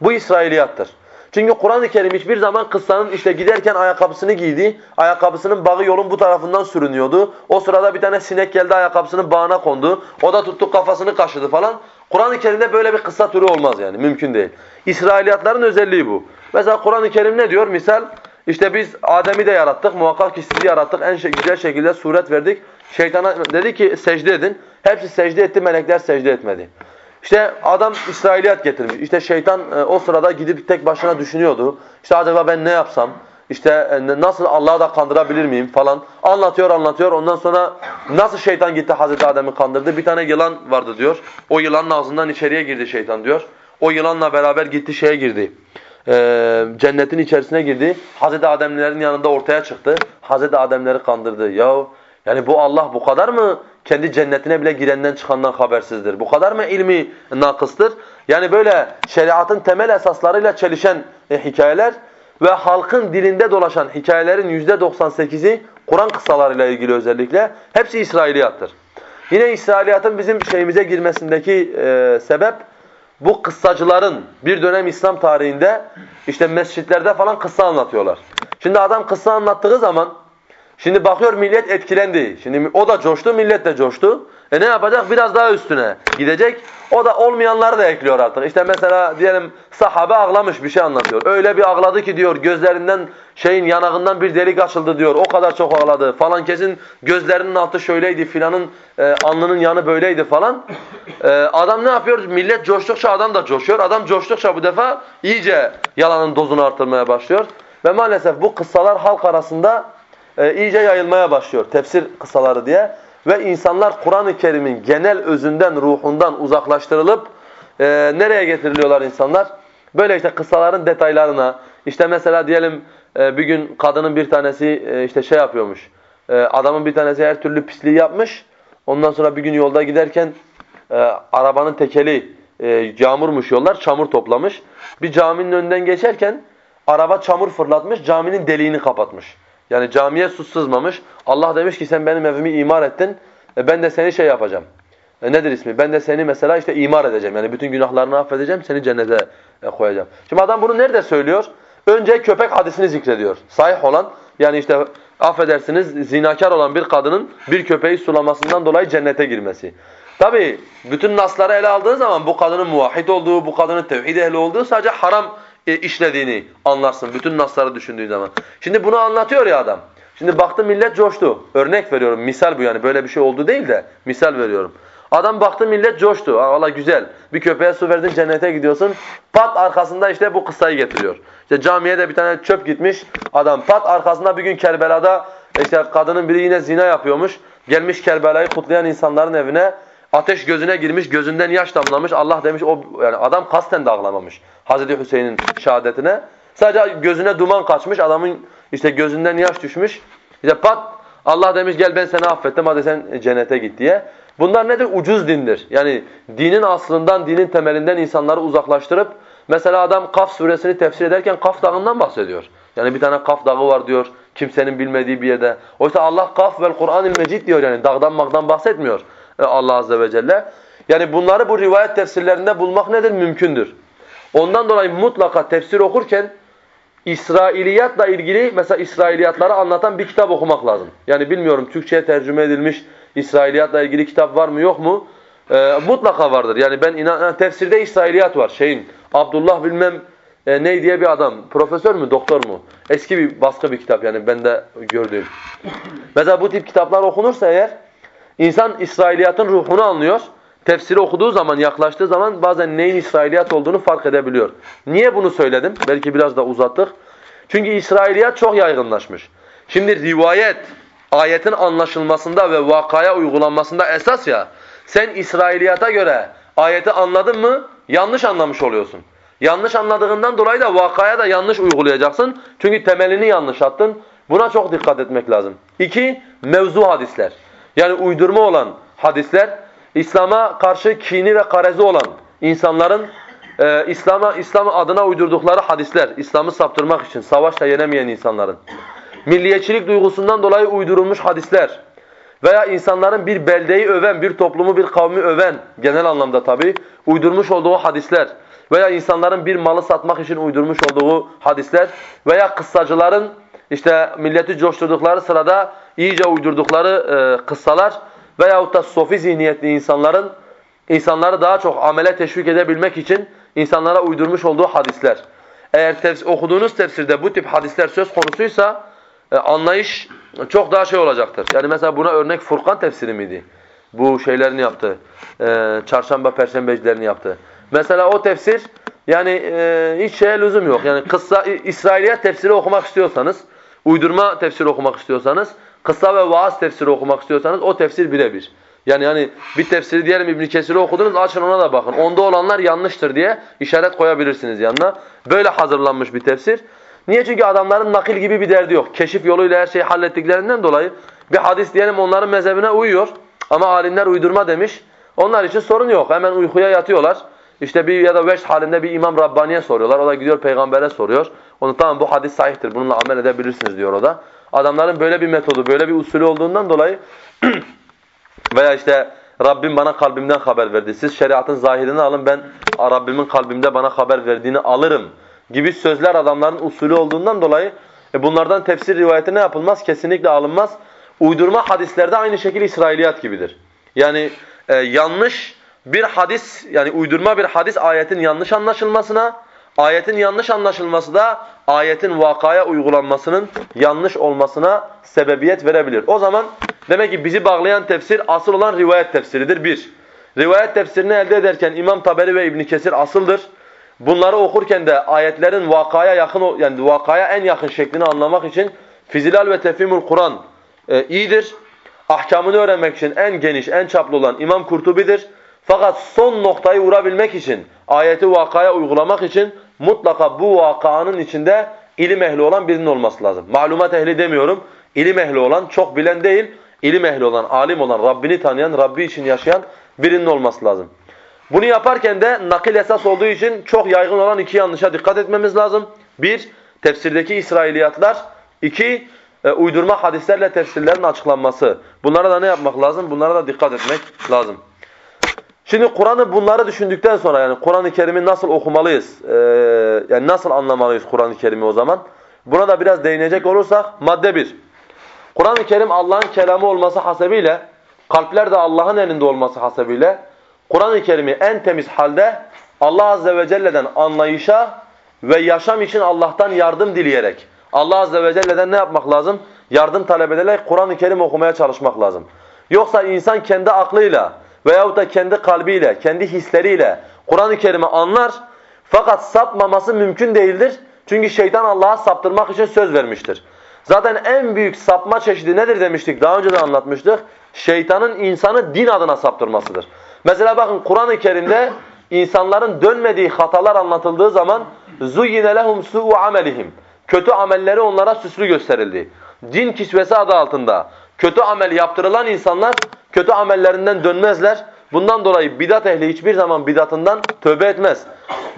bu İsrailiyattır. Çünkü Kur'an-ı Kerim hiçbir zaman kıssanın işte giderken ayakkabısını giydi. Ayakkabısının bağı yolun bu tarafından sürünüyordu. O sırada bir tane sinek geldi ayakkabısının bağına kondu. O da tuttu kafasını kaşıdı falan. Kur'an-ı Kerim'de böyle bir kıssa türü olmaz yani mümkün değil. İsrailiyatların özelliği bu. Mesela Kur'an-ı Kerim ne diyor? Misal işte biz Adem'i de yarattık. Muhakkak ki sizi yarattık. En güzel şekilde suret verdik. Şeytana dedi ki secde edin. Hepsi secde etti. Melekler secde etmedi. İşte adam İsrailiyat getirmiş. İşte şeytan e, o sırada gidip tek başına düşünüyordu. İşte acaba ben ne yapsam? İşte e, nasıl Allah'ı da kandırabilir miyim falan. Anlatıyor anlatıyor. Ondan sonra nasıl şeytan gitti Hazreti Adem'i kandırdı? Bir tane yılan vardı diyor. O yılanın ağzından içeriye girdi şeytan diyor. O yılanla beraber gitti şeye girdi. Ee, cennetin içerisine girdi. Hazreti Ademlerin yanında ortaya çıktı. Hazreti Ademleri kandırdı. Ya yani bu Allah bu kadar mı kendi cennetine bile girenden çıkandan habersizdir? Bu kadar mı ilmi nakıstır? Yani böyle şeriatın temel esaslarıyla çelişen e, hikayeler ve halkın dilinde dolaşan hikayelerin yüzde 98'i Kur'an kıssalarıyla ilgili özellikle hepsi İsrailiyattır. Yine İsrailiyatın bizim şeyimize girmesindeki e, sebep bu kıssacıların bir dönem İslam tarihinde işte mescitlerde falan kıssa anlatıyorlar. Şimdi adam kıssa anlattığı zaman Şimdi bakıyor millet etkilendi. Şimdi o da coştu, millet de coştu. E ne yapacak? Biraz daha üstüne gidecek. O da olmayanları da ekliyor artık. İşte mesela diyelim sahabe ağlamış bir şey anlatıyor. Öyle bir ağladı ki diyor gözlerinden şeyin yanağından bir delik açıldı diyor. O kadar çok ağladı falan kesin gözlerinin altı şöyleydi filanın e, alnının yanı böyleydi falan. E, adam ne yapıyor? Millet coştukça adam da coşuyor. Adam coştukça bu defa iyice yalanın dozunu artırmaya başlıyor. Ve maalesef bu kıssalar halk arasında e, iyice yayılmaya başlıyor. Tefsir kısaları diye. Ve insanlar Kur'an-ı Kerim'in genel özünden, ruhundan uzaklaştırılıp e, nereye getiriliyorlar insanlar? Böyle işte kısaların detaylarına, işte mesela diyelim e, bir gün kadının bir tanesi e, işte şey yapıyormuş, e, adamın bir tanesi her türlü pisliği yapmış. Ondan sonra bir gün yolda giderken e, arabanın tekeli e, yağmurmuş yollar, çamur toplamış. Bir caminin önünden geçerken araba çamur fırlatmış, caminin deliğini kapatmış. Yani camiye su sızmamış. Allah demiş ki sen benim evimi imar ettin. E ben de seni şey yapacağım. E nedir ismi? Ben de seni mesela işte imar edeceğim. Yani bütün günahlarını affedeceğim. Seni cennete e, koyacağım. Şimdi adam bunu nerede söylüyor? Önce köpek hadisini zikrediyor. Sahih olan yani işte affedersiniz zinakar olan bir kadının bir köpeği sulamasından dolayı cennete girmesi. Tabi bütün nasları ele aldığı zaman bu kadının muvahhid olduğu, bu kadının tevhid ehli olduğu sadece haram e, işlediğini anlarsın bütün nasları düşündüğün zaman. Şimdi bunu anlatıyor ya adam. Şimdi baktı millet coştu. Örnek veriyorum. Misal bu yani böyle bir şey oldu değil de misal veriyorum. Adam baktı millet coştu. Valla güzel. Bir köpeğe su verdin cennete gidiyorsun. Pat arkasında işte bu kıssayı getiriyor. İşte camiye de bir tane çöp gitmiş. Adam pat arkasında bir gün Kerbela'da işte kadının biri yine zina yapıyormuş. Gelmiş Kerbela'yı kutlayan insanların evine. Ateş gözüne girmiş, gözünden yaş damlamış. Allah demiş o yani adam kasten de ağlamamış. Hazreti Hüseyin'in şehadetine. Sadece gözüne duman kaçmış. Adamın işte gözünden yaş düşmüş. İşte pat Allah demiş gel ben seni affettim hadi sen cennete git diye. Bunlar nedir? Ucuz dindir. Yani dinin aslından, dinin temelinden insanları uzaklaştırıp mesela adam Kaf suresini tefsir ederken Kaf dağından bahsediyor. Yani bir tane Kaf dağı var diyor kimsenin bilmediği bir yerde. Oysa Allah Kaf vel Kur'an-ı Mecid diyor yani dağdan magdan bahsetmiyor e, Allah azze ve celle. Yani bunları bu rivayet tefsirlerinde bulmak nedir? Mümkündür. Ondan dolayı mutlaka tefsir okurken İsrailiyatla ilgili mesela İsrailiyatları anlatan bir kitap okumak lazım. Yani bilmiyorum Türkçe'ye tercüme edilmiş İsrailiyatla ilgili kitap var mı yok mu? Ee, mutlaka vardır. Yani ben inan tefsirde İsrailiyat var. Şeyin Abdullah bilmem e, ne diye bir adam. Profesör mü, doktor mu? Eski bir baskı bir kitap yani ben de gördüğüm. Mesela bu tip kitaplar okunursa eğer insan İsrailiyatın ruhunu anlıyor. Tefsiri okuduğu zaman, yaklaştığı zaman bazen neyin İsrailiyat olduğunu fark edebiliyor. Niye bunu söyledim? Belki biraz da uzattık. Çünkü İsrailiyat çok yaygınlaşmış. Şimdi rivayet, ayetin anlaşılmasında ve vakaya uygulanmasında esas ya. Sen İsrailiyata göre ayeti anladın mı? Yanlış anlamış oluyorsun. Yanlış anladığından dolayı da vakaya da yanlış uygulayacaksın. Çünkü temelini yanlış attın. Buna çok dikkat etmek lazım. İki, mevzu hadisler. Yani uydurma olan hadisler. İslam'a karşı kini ve karezi olan insanların e, İslam'a İslam adına uydurdukları hadisler, İslam'ı saptırmak için savaşla yenemeyen insanların. Milliyetçilik duygusundan dolayı uydurulmuş hadisler veya insanların bir beldeyi öven, bir toplumu, bir kavmi öven genel anlamda tabi uydurmuş olduğu hadisler veya insanların bir malı satmak için uydurmuş olduğu hadisler veya kıssacıların işte milleti coşturdukları sırada iyice uydurdukları e, kıssalar veyahut da sofi zihniyetli insanların insanları daha çok amele teşvik edebilmek için insanlara uydurmuş olduğu hadisler. Eğer tefsir, okuduğunuz tefsirde bu tip hadisler söz konusuysa e, anlayış çok daha şey olacaktır. Yani mesela buna örnek Furkan tefsiri miydi? Bu şeylerini yaptı. E, çarşamba, perşembecilerini yaptı. Mesela o tefsir yani e, hiç şeye lüzum yok. Yani kıssa İsrailiyet tefsiri okumak istiyorsanız, uydurma tefsiri okumak istiyorsanız, kıssa ve vaaz tefsiri okumak istiyorsanız o tefsir birebir. Yani hani bir tefsiri diyelim İbn Kesir'i okudunuz açın ona da bakın. Onda olanlar yanlıştır diye işaret koyabilirsiniz yanına. Böyle hazırlanmış bir tefsir. Niye? Çünkü adamların nakil gibi bir derdi yok. Keşif yoluyla her şeyi hallettiklerinden dolayı bir hadis diyelim onların mezhebine uyuyor ama alimler uydurma demiş. Onlar için sorun yok. Hemen uykuya yatıyorlar. İşte bir ya da veş halinde bir İmam Rabbani'ye soruyorlar. O da gidiyor peygambere soruyor. Onu tamam bu hadis sahihtir. Bununla amel edebilirsiniz diyor o da. Adamların böyle bir metodu, böyle bir usulü olduğundan dolayı [CLEARS THROAT] veya işte Rabbim bana kalbimden haber verdi. Siz şeriatın zahirini alın ben Rabbimin kalbimde bana haber verdiğini alırım gibi sözler adamların usulü olduğundan dolayı e bunlardan tefsir rivayeti ne yapılmaz? Kesinlikle alınmaz. Uydurma hadislerde aynı şekilde İsrailiyat gibidir. Yani e, yanlış bir hadis yani uydurma bir hadis ayetin yanlış anlaşılmasına, ayetin yanlış anlaşılması da ayetin vakaya uygulanmasının yanlış olmasına sebebiyet verebilir. O zaman demek ki bizi bağlayan tefsir asıl olan rivayet tefsiridir. Bir, rivayet tefsirini elde ederken İmam Taberi ve İbn Kesir asıldır. Bunları okurken de ayetlerin vakaya yakın yani vakaya en yakın şeklini anlamak için Fizilal ve Tefhimul Kur'an e, iyidir. Ahkamını öğrenmek için en geniş, en çaplı olan İmam Kurtubi'dir. Fakat son noktayı vurabilmek için, ayeti vakaya uygulamak için mutlaka bu vakanın içinde ilim ehli olan birinin olması lazım. Malumat ehli demiyorum. İlim ehli olan, çok bilen değil, ilim ehli olan, alim olan, Rabbini tanıyan, Rabbi için yaşayan birinin olması lazım. Bunu yaparken de nakil esas olduğu için çok yaygın olan iki yanlışa dikkat etmemiz lazım. Bir, tefsirdeki İsrailiyatlar. İki, e, uydurma hadislerle tefsirlerin açıklanması. Bunlara da ne yapmak lazım? Bunlara da dikkat etmek lazım. Şimdi Kur'an'ı bunları düşündükten sonra yani Kur'an-ı Kerim'i nasıl okumalıyız? Ee, yani nasıl anlamalıyız Kur'an-ı Kerim'i o zaman? Buna da biraz değinecek olursak madde bir. Kur'an-ı Kerim Allah'ın kelamı olması hasebiyle, kalpler de Allah'ın elinde olması hasebiyle Kur'an-ı Kerim'i en temiz halde Allah Azze ve Celle'den anlayışa ve yaşam için Allah'tan yardım dileyerek Allah Azze ve Celle'den ne yapmak lazım? Yardım talep ederek Kur'an-ı Kerim okumaya çalışmak lazım. Yoksa insan kendi aklıyla veyahut da kendi kalbiyle, kendi hisleriyle Kur'an-ı Kerim'i anlar fakat sapmaması mümkün değildir. Çünkü şeytan Allah'a saptırmak için söz vermiştir. Zaten en büyük sapma çeşidi nedir demiştik, daha önce de anlatmıştık. Şeytanın insanı din adına saptırmasıdır. Mesela bakın Kur'an-ı Kerim'de insanların dönmediği hatalar anlatıldığı zaman زُيِّنَ لَهُمْ سُوءُ عَمَلِهِمْ Kötü amelleri onlara süslü gösterildi. Cin kisvesi adı altında kötü amel yaptırılan insanlar kötü amellerinden dönmezler. Bundan dolayı bidat ehli hiçbir zaman bidatından tövbe etmez.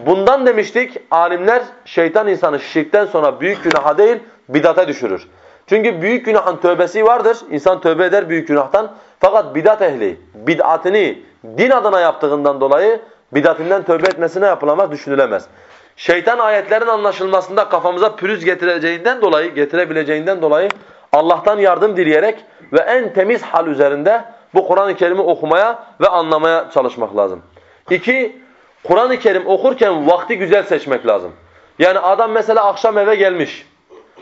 Bundan demiştik alimler şeytan insanı şirkten sonra büyük günaha değil bidata düşürür. Çünkü büyük günahın tövbesi vardır. İnsan tövbe eder büyük günahtan. Fakat bidat ehli bid'atini din adına yaptığından dolayı bidatinden tövbe etmesine yapılamaz, düşünülemez. Şeytan ayetlerin anlaşılmasında kafamıza pürüz getireceğinden dolayı, getirebileceğinden dolayı Allah'tan yardım dileyerek ve en temiz hal üzerinde bu Kur'an-ı Kerim'i okumaya ve anlamaya çalışmak lazım. İki, Kur'an-ı Kerim okurken vakti güzel seçmek lazım. Yani adam mesela akşam eve gelmiş,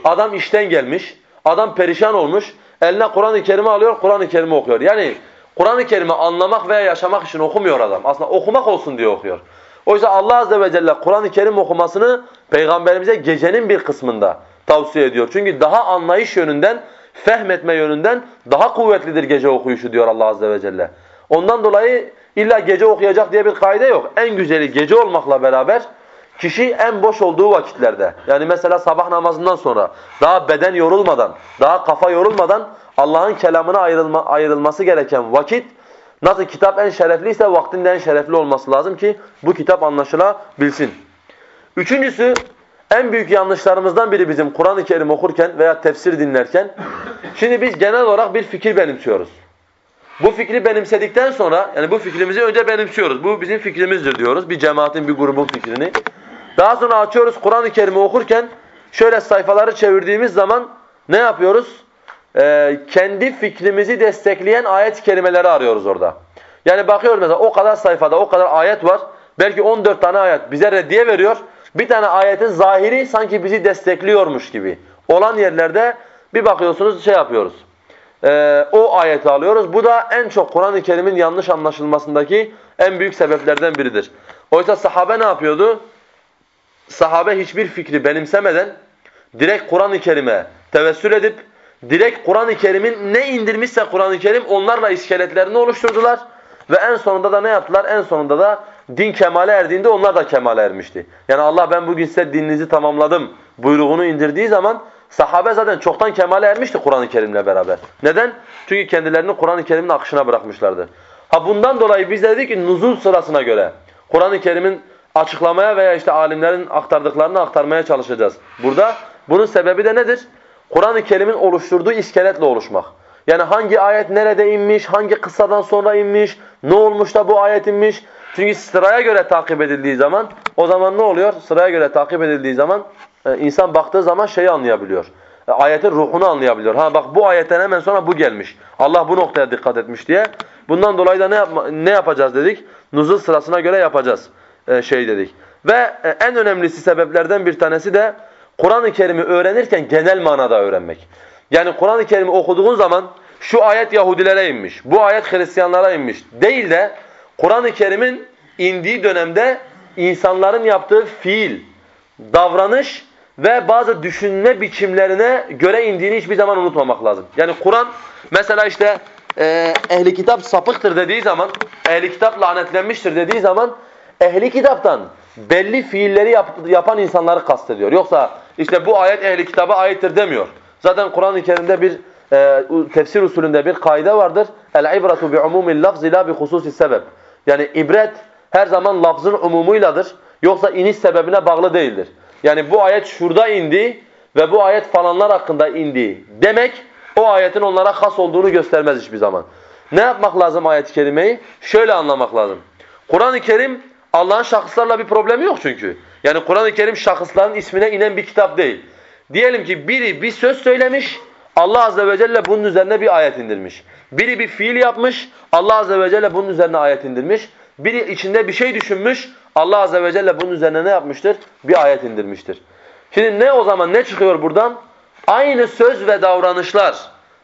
adam işten gelmiş, adam perişan olmuş, eline Kur'an-ı Kerim'i alıyor, Kur'an-ı Kerim'i okuyor. Yani Kur'an-ı Kerim'i anlamak veya yaşamak için okumuyor adam. Aslında okumak olsun diye okuyor. Oysa Allah Azze ve Celle Kur'an-ı Kerim okumasını Peygamberimize gecenin bir kısmında tavsiye ediyor. Çünkü daha anlayış yönünden, fehmetme yönünden daha kuvvetlidir gece okuyuşu diyor Allah Azze ve Celle. Ondan dolayı illa gece okuyacak diye bir kaide yok. En güzeli gece olmakla beraber kişi en boş olduğu vakitlerde yani mesela sabah namazından sonra daha beden yorulmadan, daha kafa yorulmadan Allah'ın kelamına ayrılma, ayrılması gereken vakit nasıl kitap en şerefliyse vaktin de en şerefli olması lazım ki bu kitap anlaşılabilsin. Üçüncüsü en büyük yanlışlarımızdan biri bizim Kur'an-ı Kerim okurken veya tefsir dinlerken şimdi biz genel olarak bir fikir benimsiyoruz. Bu fikri benimsedikten sonra yani bu fikrimizi önce benimsiyoruz. Bu bizim fikrimizdir diyoruz. Bir cemaatin, bir grubun fikrini. Daha sonra açıyoruz Kur'an-ı Kerim'i okurken şöyle sayfaları çevirdiğimiz zaman ne yapıyoruz? Ee, kendi fikrimizi destekleyen ayet-i kerimeleri arıyoruz orada. Yani bakıyoruz mesela o kadar sayfada o kadar ayet var. Belki 14 tane ayet bize reddiye veriyor. Bir tane ayetin zahiri sanki bizi destekliyormuş gibi. Olan yerlerde bir bakıyorsunuz şey yapıyoruz. Ee, o ayeti alıyoruz. Bu da en çok Kur'an-ı Kerim'in yanlış anlaşılmasındaki en büyük sebeplerden biridir. Oysa sahabe ne yapıyordu? Sahabe hiçbir fikri benimsemeden direkt Kur'an-ı Kerim'e tevessül edip direkt Kur'an-ı Kerim'in ne indirmişse Kur'an-ı Kerim onlarla iskeletlerini oluşturdular. Ve en sonunda da ne yaptılar? En sonunda da din kemale erdiğinde onlar da kemale ermişti. Yani Allah ben bugün size dininizi tamamladım buyruğunu indirdiği zaman sahabe zaten çoktan kemale ermişti Kur'an-ı Kerim'le beraber. Neden? Çünkü kendilerini Kur'an-ı Kerim'in akışına bırakmışlardı. Ha bundan dolayı biz dedik ki nuzul sırasına göre Kur'an-ı Kerim'in açıklamaya veya işte alimlerin aktardıklarını aktarmaya çalışacağız. Burada bunun sebebi de nedir? Kur'an-ı Kerim'in oluşturduğu iskeletle oluşmak. Yani hangi ayet nerede inmiş, hangi kıssadan sonra inmiş, ne olmuş da bu ayet inmiş. Çünkü sıraya göre takip edildiği zaman o zaman ne oluyor? Sıraya göre takip edildiği zaman e, insan baktığı zaman şeyi anlayabiliyor. E, ayetin ruhunu anlayabiliyor. Ha bak bu ayetten hemen sonra bu gelmiş. Allah bu noktaya dikkat etmiş diye. Bundan dolayı da ne, yapma, ne yapacağız dedik? Nuzul sırasına göre yapacağız şey dedik. Ve en önemlisi sebeplerden bir tanesi de Kur'an-ı Kerim'i öğrenirken genel manada öğrenmek. Yani Kur'an-ı Kerim'i okuduğun zaman şu ayet Yahudilere inmiş, bu ayet Hristiyanlara inmiş değil de Kur'an-ı Kerim'in indiği dönemde insanların yaptığı fiil, davranış ve bazı düşünme biçimlerine göre indiğini hiçbir zaman unutmamak lazım. Yani Kur'an mesela işte e, ehli kitap sapıktır dediği zaman, ehli kitap lanetlenmiştir dediği zaman ehli kitaptan belli fiilleri yap, yapan insanları kastediyor. Yoksa işte bu ayet ehli kitaba aittir demiyor. Zaten Kur'an-ı Kerim'de bir e, tefsir usulünde bir kaide vardır. El-ibratu bi'umumil lafzi la bi hususis sebep. Yani ibret her zaman lafzın umumuyladır. Yoksa iniş sebebine bağlı değildir. Yani bu ayet şurada indi ve bu ayet falanlar hakkında indi demek o ayetin onlara has olduğunu göstermez hiçbir zaman. Ne yapmak lazım ayet-i kerimeyi? Şöyle anlamak lazım. Kur'an-ı Kerim Allah'ın şahıslarla bir problemi yok çünkü. Yani Kur'an-ı Kerim şahısların ismine inen bir kitap değil. Diyelim ki biri bir söz söylemiş, Allah azze ve celle bunun üzerine bir ayet indirmiş. Biri bir fiil yapmış, Allah azze ve celle bunun üzerine ayet indirmiş. Biri içinde bir şey düşünmüş, Allah azze ve celle bunun üzerine ne yapmıştır? Bir ayet indirmiştir. Şimdi ne o zaman ne çıkıyor buradan? Aynı söz ve davranışlar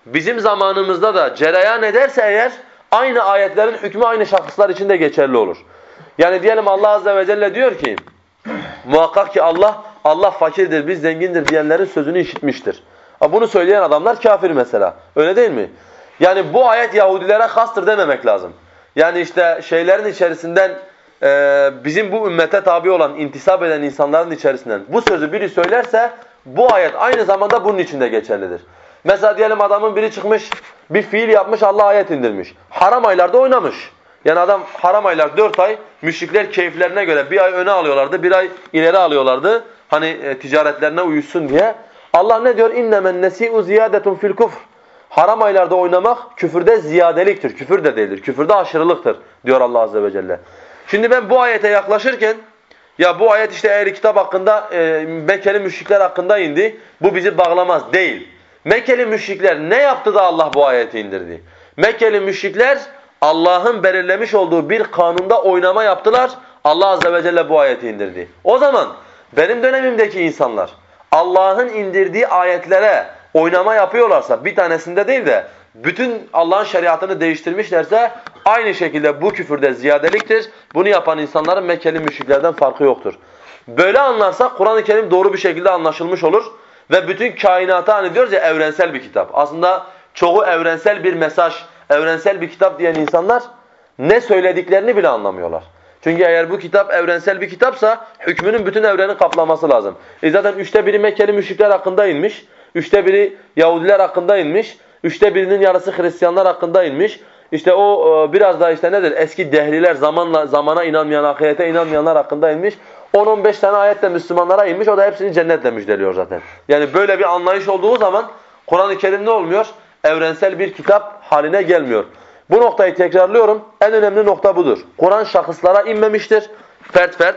bizim zamanımızda da cereyan ederse eğer aynı ayetlerin hükmü aynı şahıslar için de geçerli olur. Yani diyelim Allah azze ve celle diyor ki muhakkak ki Allah Allah fakirdir, biz zengindir diyenlerin sözünü işitmiştir. Bunu söyleyen adamlar kafir mesela. Öyle değil mi? Yani bu ayet Yahudilere hastır dememek lazım. yani işte şeylerin içerisinden e, bizim bu ümmete tabi olan, intisap eden insanların içerisinden bu sözü biri söylerse bu ayet aynı zamanda bunun içinde geçerlidir. Mesela diyelim adamın biri çıkmış bir fiil yapmış Allah ayet indirmiş. Haram aylarda oynamış. Yani adam haram aylar 4 ay müşrikler keyiflerine göre bir ay öne alıyorlardı, bir ay ileri alıyorlardı. Hani e, ticaretlerine uyuşsun diye. Allah ne diyor? İnnemen nesi'u ziyadetun fil kufr. Haram aylarda oynamak küfürde ziyadeliktir. Küfür de değildir. Küfürde aşırılıktır diyor Allah azze ve celle. Şimdi ben bu ayete yaklaşırken ya bu ayet işte ehli kitap hakkında e, Mekkeli müşrikler hakkında indi. Bu bizi bağlamaz. Değil. Mekkeli müşrikler ne yaptı da Allah bu ayeti indirdi? Mekkeli müşrikler Allah'ın belirlemiş olduğu bir kanunda oynama yaptılar. Allah azze ve celle bu ayeti indirdi. O zaman benim dönemimdeki insanlar Allah'ın indirdiği ayetlere oynama yapıyorlarsa bir tanesinde değil de bütün Allah'ın şeriatını değiştirmişlerse aynı şekilde bu küfürde ziyadeliktir. Bunu yapan insanların Mekkeli müşriklerden farkı yoktur. Böyle anlarsak Kur'an-ı Kerim doğru bir şekilde anlaşılmış olur. Ve bütün kainata hani diyoruz ya evrensel bir kitap. Aslında çoğu evrensel bir mesaj, evrensel bir kitap diyen insanlar ne söylediklerini bile anlamıyorlar. Çünkü eğer bu kitap evrensel bir kitapsa hükmünün bütün evreni kaplaması lazım. E zaten üçte biri Mekkeli müşrikler hakkında inmiş. Üçte biri Yahudiler hakkında inmiş. Üçte birinin yarısı Hristiyanlar hakkında inmiş. İşte o e, biraz daha işte nedir? Eski dehliler zamanla zamana inanmayan, ahirete inanmayanlar hakkında inmiş. 10-15 tane ayette Müslümanlara inmiş. O da hepsini cennetle müjdeliyor zaten. Yani böyle bir anlayış olduğu zaman Kur'an-ı Kerim ne olmuyor? Evrensel bir kitap haline gelmiyor. Bu noktayı tekrarlıyorum. En önemli nokta budur. Kur'an şahıslara inmemiştir. Fert fert.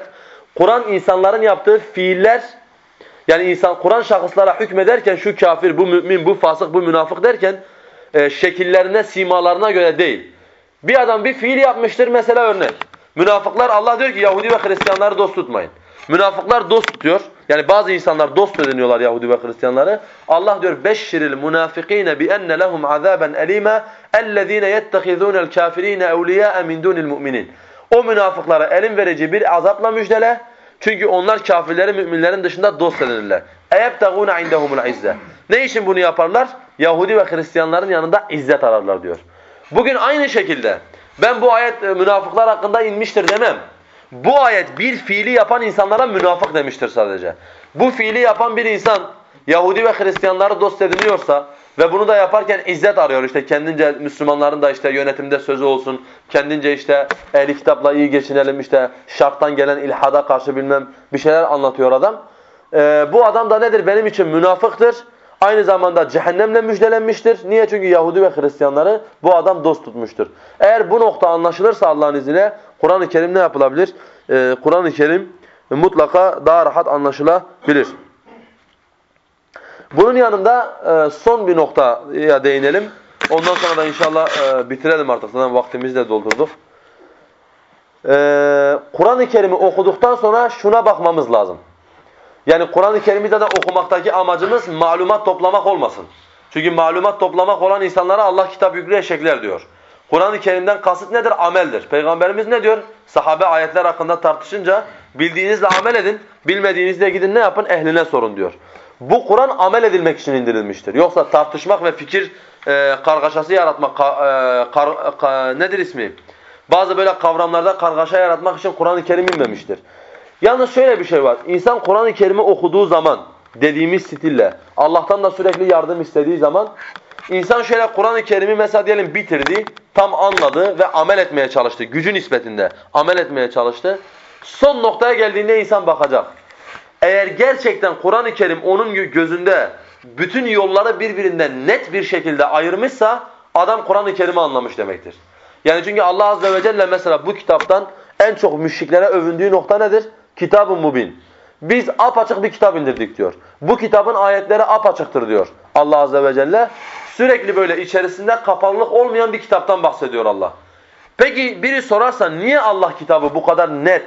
Kur'an insanların yaptığı fiiller yani insan Kur'an şahıslara hükmederken şu kafir, bu mümin, bu fasık, bu münafık derken e, şekillerine, simalarına göre değil. Bir adam bir fiil yapmıştır mesela örnek. Münafıklar Allah diyor ki Yahudi ve Hristiyanları dost tutmayın. Münafıklar dost tutuyor. Yani bazı insanlar dost ediniyorlar Yahudi ve Hristiyanları. Allah diyor beşşiril munafikine bi enne lehum azaben elima ellezine yettehizunel kafirine evliya min dunil mu'minin. O münafıklara elin verici bir azapla müjdele. Çünkü onlar kafirlerin müminlerin dışında dost edinirler. اَيَبْتَغُونَ عِنْدَهُمُ الْعِزَّةِ Ne için bunu yaparlar? Yahudi ve Hristiyanların yanında izzet ararlar diyor. Bugün aynı şekilde ben bu ayet e, münafıklar hakkında inmiştir demem. Bu ayet bir fiili yapan insanlara münafık demiştir sadece. Bu fiili yapan bir insan Yahudi ve Hristiyanları dost ediniyorsa ve bunu da yaparken izzet arıyor işte kendince Müslümanların da işte yönetimde sözü olsun. Kendince işte ehli kitapla iyi geçinelim işte şarttan gelen ilhada karşı bilmem bir şeyler anlatıyor adam. Ee, bu adam da nedir? Benim için münafıktır. Aynı zamanda cehennemle müjdelenmiştir. Niye? Çünkü Yahudi ve Hristiyanları bu adam dost tutmuştur. Eğer bu nokta anlaşılırsa Allah'ın izniyle Kur'an-ı Kerim ne yapılabilir? Ee, Kur'an-ı Kerim mutlaka daha rahat anlaşılabilir. Bunun yanında e, son bir noktaya değinelim. Ondan sonra da inşallah e, bitirelim artık. Zaten vaktimizi de doldurduk. E, Kur'an-ı Kerim'i okuduktan sonra şuna bakmamız lazım. Yani Kur'an-ı Kerim'i de okumaktaki amacımız malumat toplamak olmasın. Çünkü malumat toplamak olan insanlara Allah kitap yüklü eşekler diyor. Kur'an-ı Kerim'den kasıt nedir? Ameldir. Peygamberimiz ne diyor? Sahabe ayetler hakkında tartışınca bildiğinizle amel edin, bilmediğinizle gidin ne yapın? Ehline sorun diyor. Bu Kur'an amel edilmek için indirilmiştir. Yoksa tartışmak ve fikir e, kargaşası yaratmak, ka, e, kar, ka, nedir ismi? Bazı böyle kavramlarda kargaşa yaratmak için Kur'an-ı Kerim inmemiştir. Yalnız şöyle bir şey var. İnsan Kur'an-ı Kerim'i okuduğu zaman dediğimiz stille Allah'tan da sürekli yardım istediği zaman insan şöyle Kur'an-ı Kerim'i mesela diyelim bitirdi, tam anladı ve amel etmeye çalıştı. Gücü nispetinde amel etmeye çalıştı. Son noktaya geldiğinde insan bakacak. Eğer gerçekten Kur'an-ı Kerim onun gözünde bütün yolları birbirinden net bir şekilde ayırmışsa adam Kur'an-ı Kerim'i anlamış demektir. Yani çünkü Allah azze ve celle mesela bu kitaptan en çok müşriklere övündüğü nokta nedir? Kitab-ı Mubin. Biz apaçık bir kitap indirdik diyor. Bu kitabın ayetleri apaçıktır diyor Allah azze ve celle. Sürekli böyle içerisinde kapalılık olmayan bir kitaptan bahsediyor Allah. Peki biri sorarsa niye Allah kitabı bu kadar net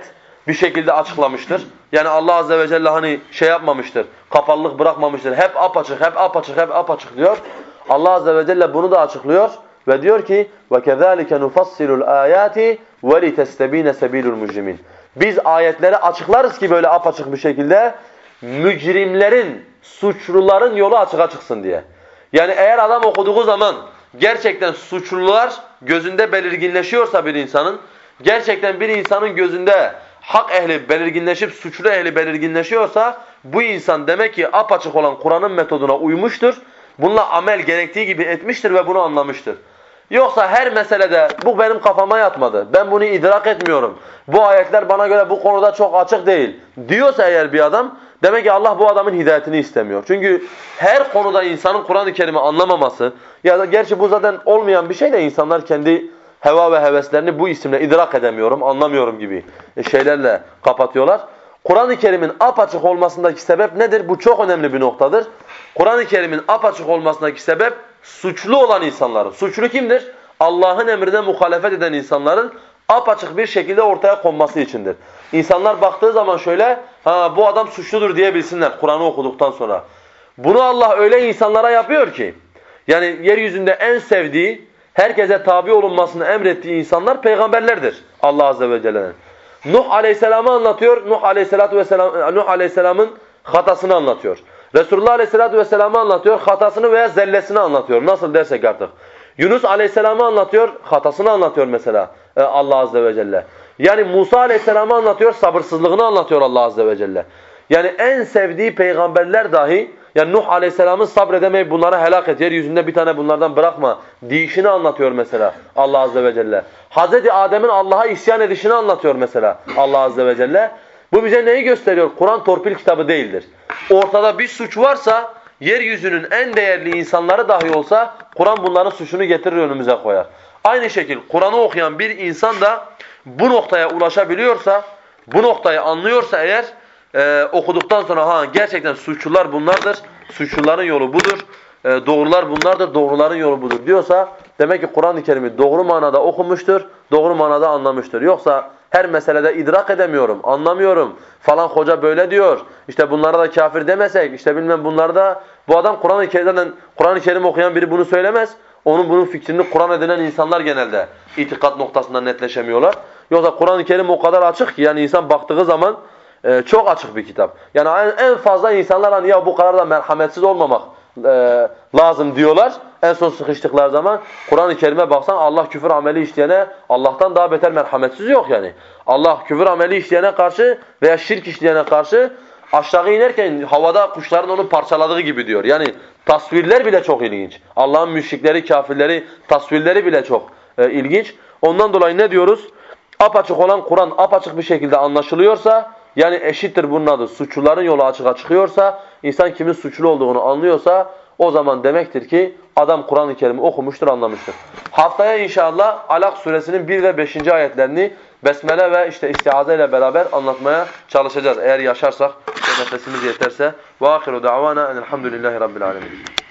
bir şekilde açıklamıştır. Yani Allah azze ve celle hani şey yapmamıştır. Kapalılık bırakmamıştır. Hep apaçık, hep apaçık, hep apaçık diyor. Allah azze ve celle bunu da açıklıyor ve diyor ki ve kezalike nufassilul ayati ve litestebine sebilul mujrimin. Biz ayetleri açıklarız ki böyle apaçık bir şekilde mücrimlerin, suçluların yolu açığa çıksın diye. Yani eğer adam okuduğu zaman gerçekten suçlular gözünde belirginleşiyorsa bir insanın, gerçekten bir insanın gözünde hak ehli belirginleşip suçlu ehli belirginleşiyorsa bu insan demek ki apaçık olan Kur'an'ın metoduna uymuştur. Bununla amel gerektiği gibi etmiştir ve bunu anlamıştır. Yoksa her meselede bu benim kafama yatmadı. Ben bunu idrak etmiyorum. Bu ayetler bana göre bu konuda çok açık değil. Diyorsa eğer bir adam demek ki Allah bu adamın hidayetini istemiyor. Çünkü her konuda insanın Kur'an-ı Kerim'i anlamaması ya da gerçi bu zaten olmayan bir şey de insanlar kendi heva ve heveslerini bu isimle idrak edemiyorum, anlamıyorum gibi şeylerle kapatıyorlar. Kur'an-ı Kerim'in apaçık olmasındaki sebep nedir? Bu çok önemli bir noktadır. Kur'an-ı Kerim'in apaçık olmasındaki sebep suçlu olan insanların. Suçlu kimdir? Allah'ın emrine muhalefet eden insanların apaçık bir şekilde ortaya konması içindir. İnsanlar baktığı zaman şöyle, ha bu adam suçludur diyebilsinler Kur'an'ı okuduktan sonra. Bunu Allah öyle insanlara yapıyor ki, yani yeryüzünde en sevdiği, herkese tabi olunmasını emrettiği insanlar peygamberlerdir Allah Azze ve Celle'nin. Nuh Aleyhisselam'ı anlatıyor, Nuh Aleyhisselatü Vesselam, Nuh Aleyhisselam'ın hatasını anlatıyor. Resulullah Aleyhisselatü Vesselam'ı anlatıyor, hatasını veya zellesini anlatıyor. Nasıl dersek artık. Yunus Aleyhisselam'ı anlatıyor, hatasını anlatıyor mesela e, Allah Azze ve Celle. Yani Musa Aleyhisselam'ı anlatıyor, sabırsızlığını anlatıyor Allah Azze ve Celle. Yani en sevdiği peygamberler dahi, yani Nuh Aleyhisselam'ın sabredemeyip bunları helak et, yeryüzünde bir tane bunlardan bırakma deyişini anlatıyor mesela Allah Azze ve Celle. Hazreti Adem'in Allah'a isyan edişini anlatıyor mesela Allah Azze ve Celle. Bu bize neyi gösteriyor? Kur'an torpil kitabı değildir. Ortada bir suç varsa, yeryüzünün en değerli insanları dahi olsa, Kur'an bunların suçunu getirir önümüze koyar. Aynı şekilde Kur'an'ı okuyan bir insan da bu noktaya ulaşabiliyorsa, bu noktayı anlıyorsa eğer, e, okuduktan sonra ha gerçekten suçlular bunlardır, suçluların yolu budur, e, doğrular bunlardır, doğruların yolu budur diyorsa, demek ki Kur'an-ı Kerim'i doğru manada okumuştur, doğru manada anlamıştır. Yoksa her meselede idrak edemiyorum, anlamıyorum. Falan hoca böyle diyor. İşte bunlara da kafir demesek, işte bilmem bunlarda bu adam Kur'an-ı Kerim'den Kur'an-ı Kerim okuyan biri bunu söylemez. Onun bunun fikrini Kur'an edinen insanlar genelde itikat noktasında netleşemiyorlar. Yoksa Kur'an-ı Kerim o kadar açık ki yani insan baktığı zaman e, çok açık bir kitap. Yani en fazla insanlar hani ya bu kadar da merhametsiz olmamak e, lazım diyorlar. En son sıkıştıkları zaman Kur'an-ı Kerim'e baksan Allah küfür ameli işleyene Allah'tan daha beter merhametsiz yok yani. Allah küfür ameli işleyene karşı veya şirk işleyene karşı aşağı inerken havada kuşların onu parçaladığı gibi diyor. Yani tasvirler bile çok ilginç. Allah'ın müşrikleri, kafirleri tasvirleri bile çok e, ilginç. Ondan dolayı ne diyoruz? Apaçık olan Kur'an apaçık bir şekilde anlaşılıyorsa yani eşittir bunun adı. Suçluların yolu açığa çıkıyorsa, insan kimin suçlu olduğunu anlıyorsa o zaman demektir ki adam Kur'an-ı Kerim'i okumuştur, anlamıştır. Haftaya inşallah Alak suresinin 1 ve 5. ayetlerini Besmele ve işte istiaze ile beraber anlatmaya çalışacağız. Eğer yaşarsak ve nefesimiz yeterse. Ve ahiru davana enelhamdülillahi rabbil alemin.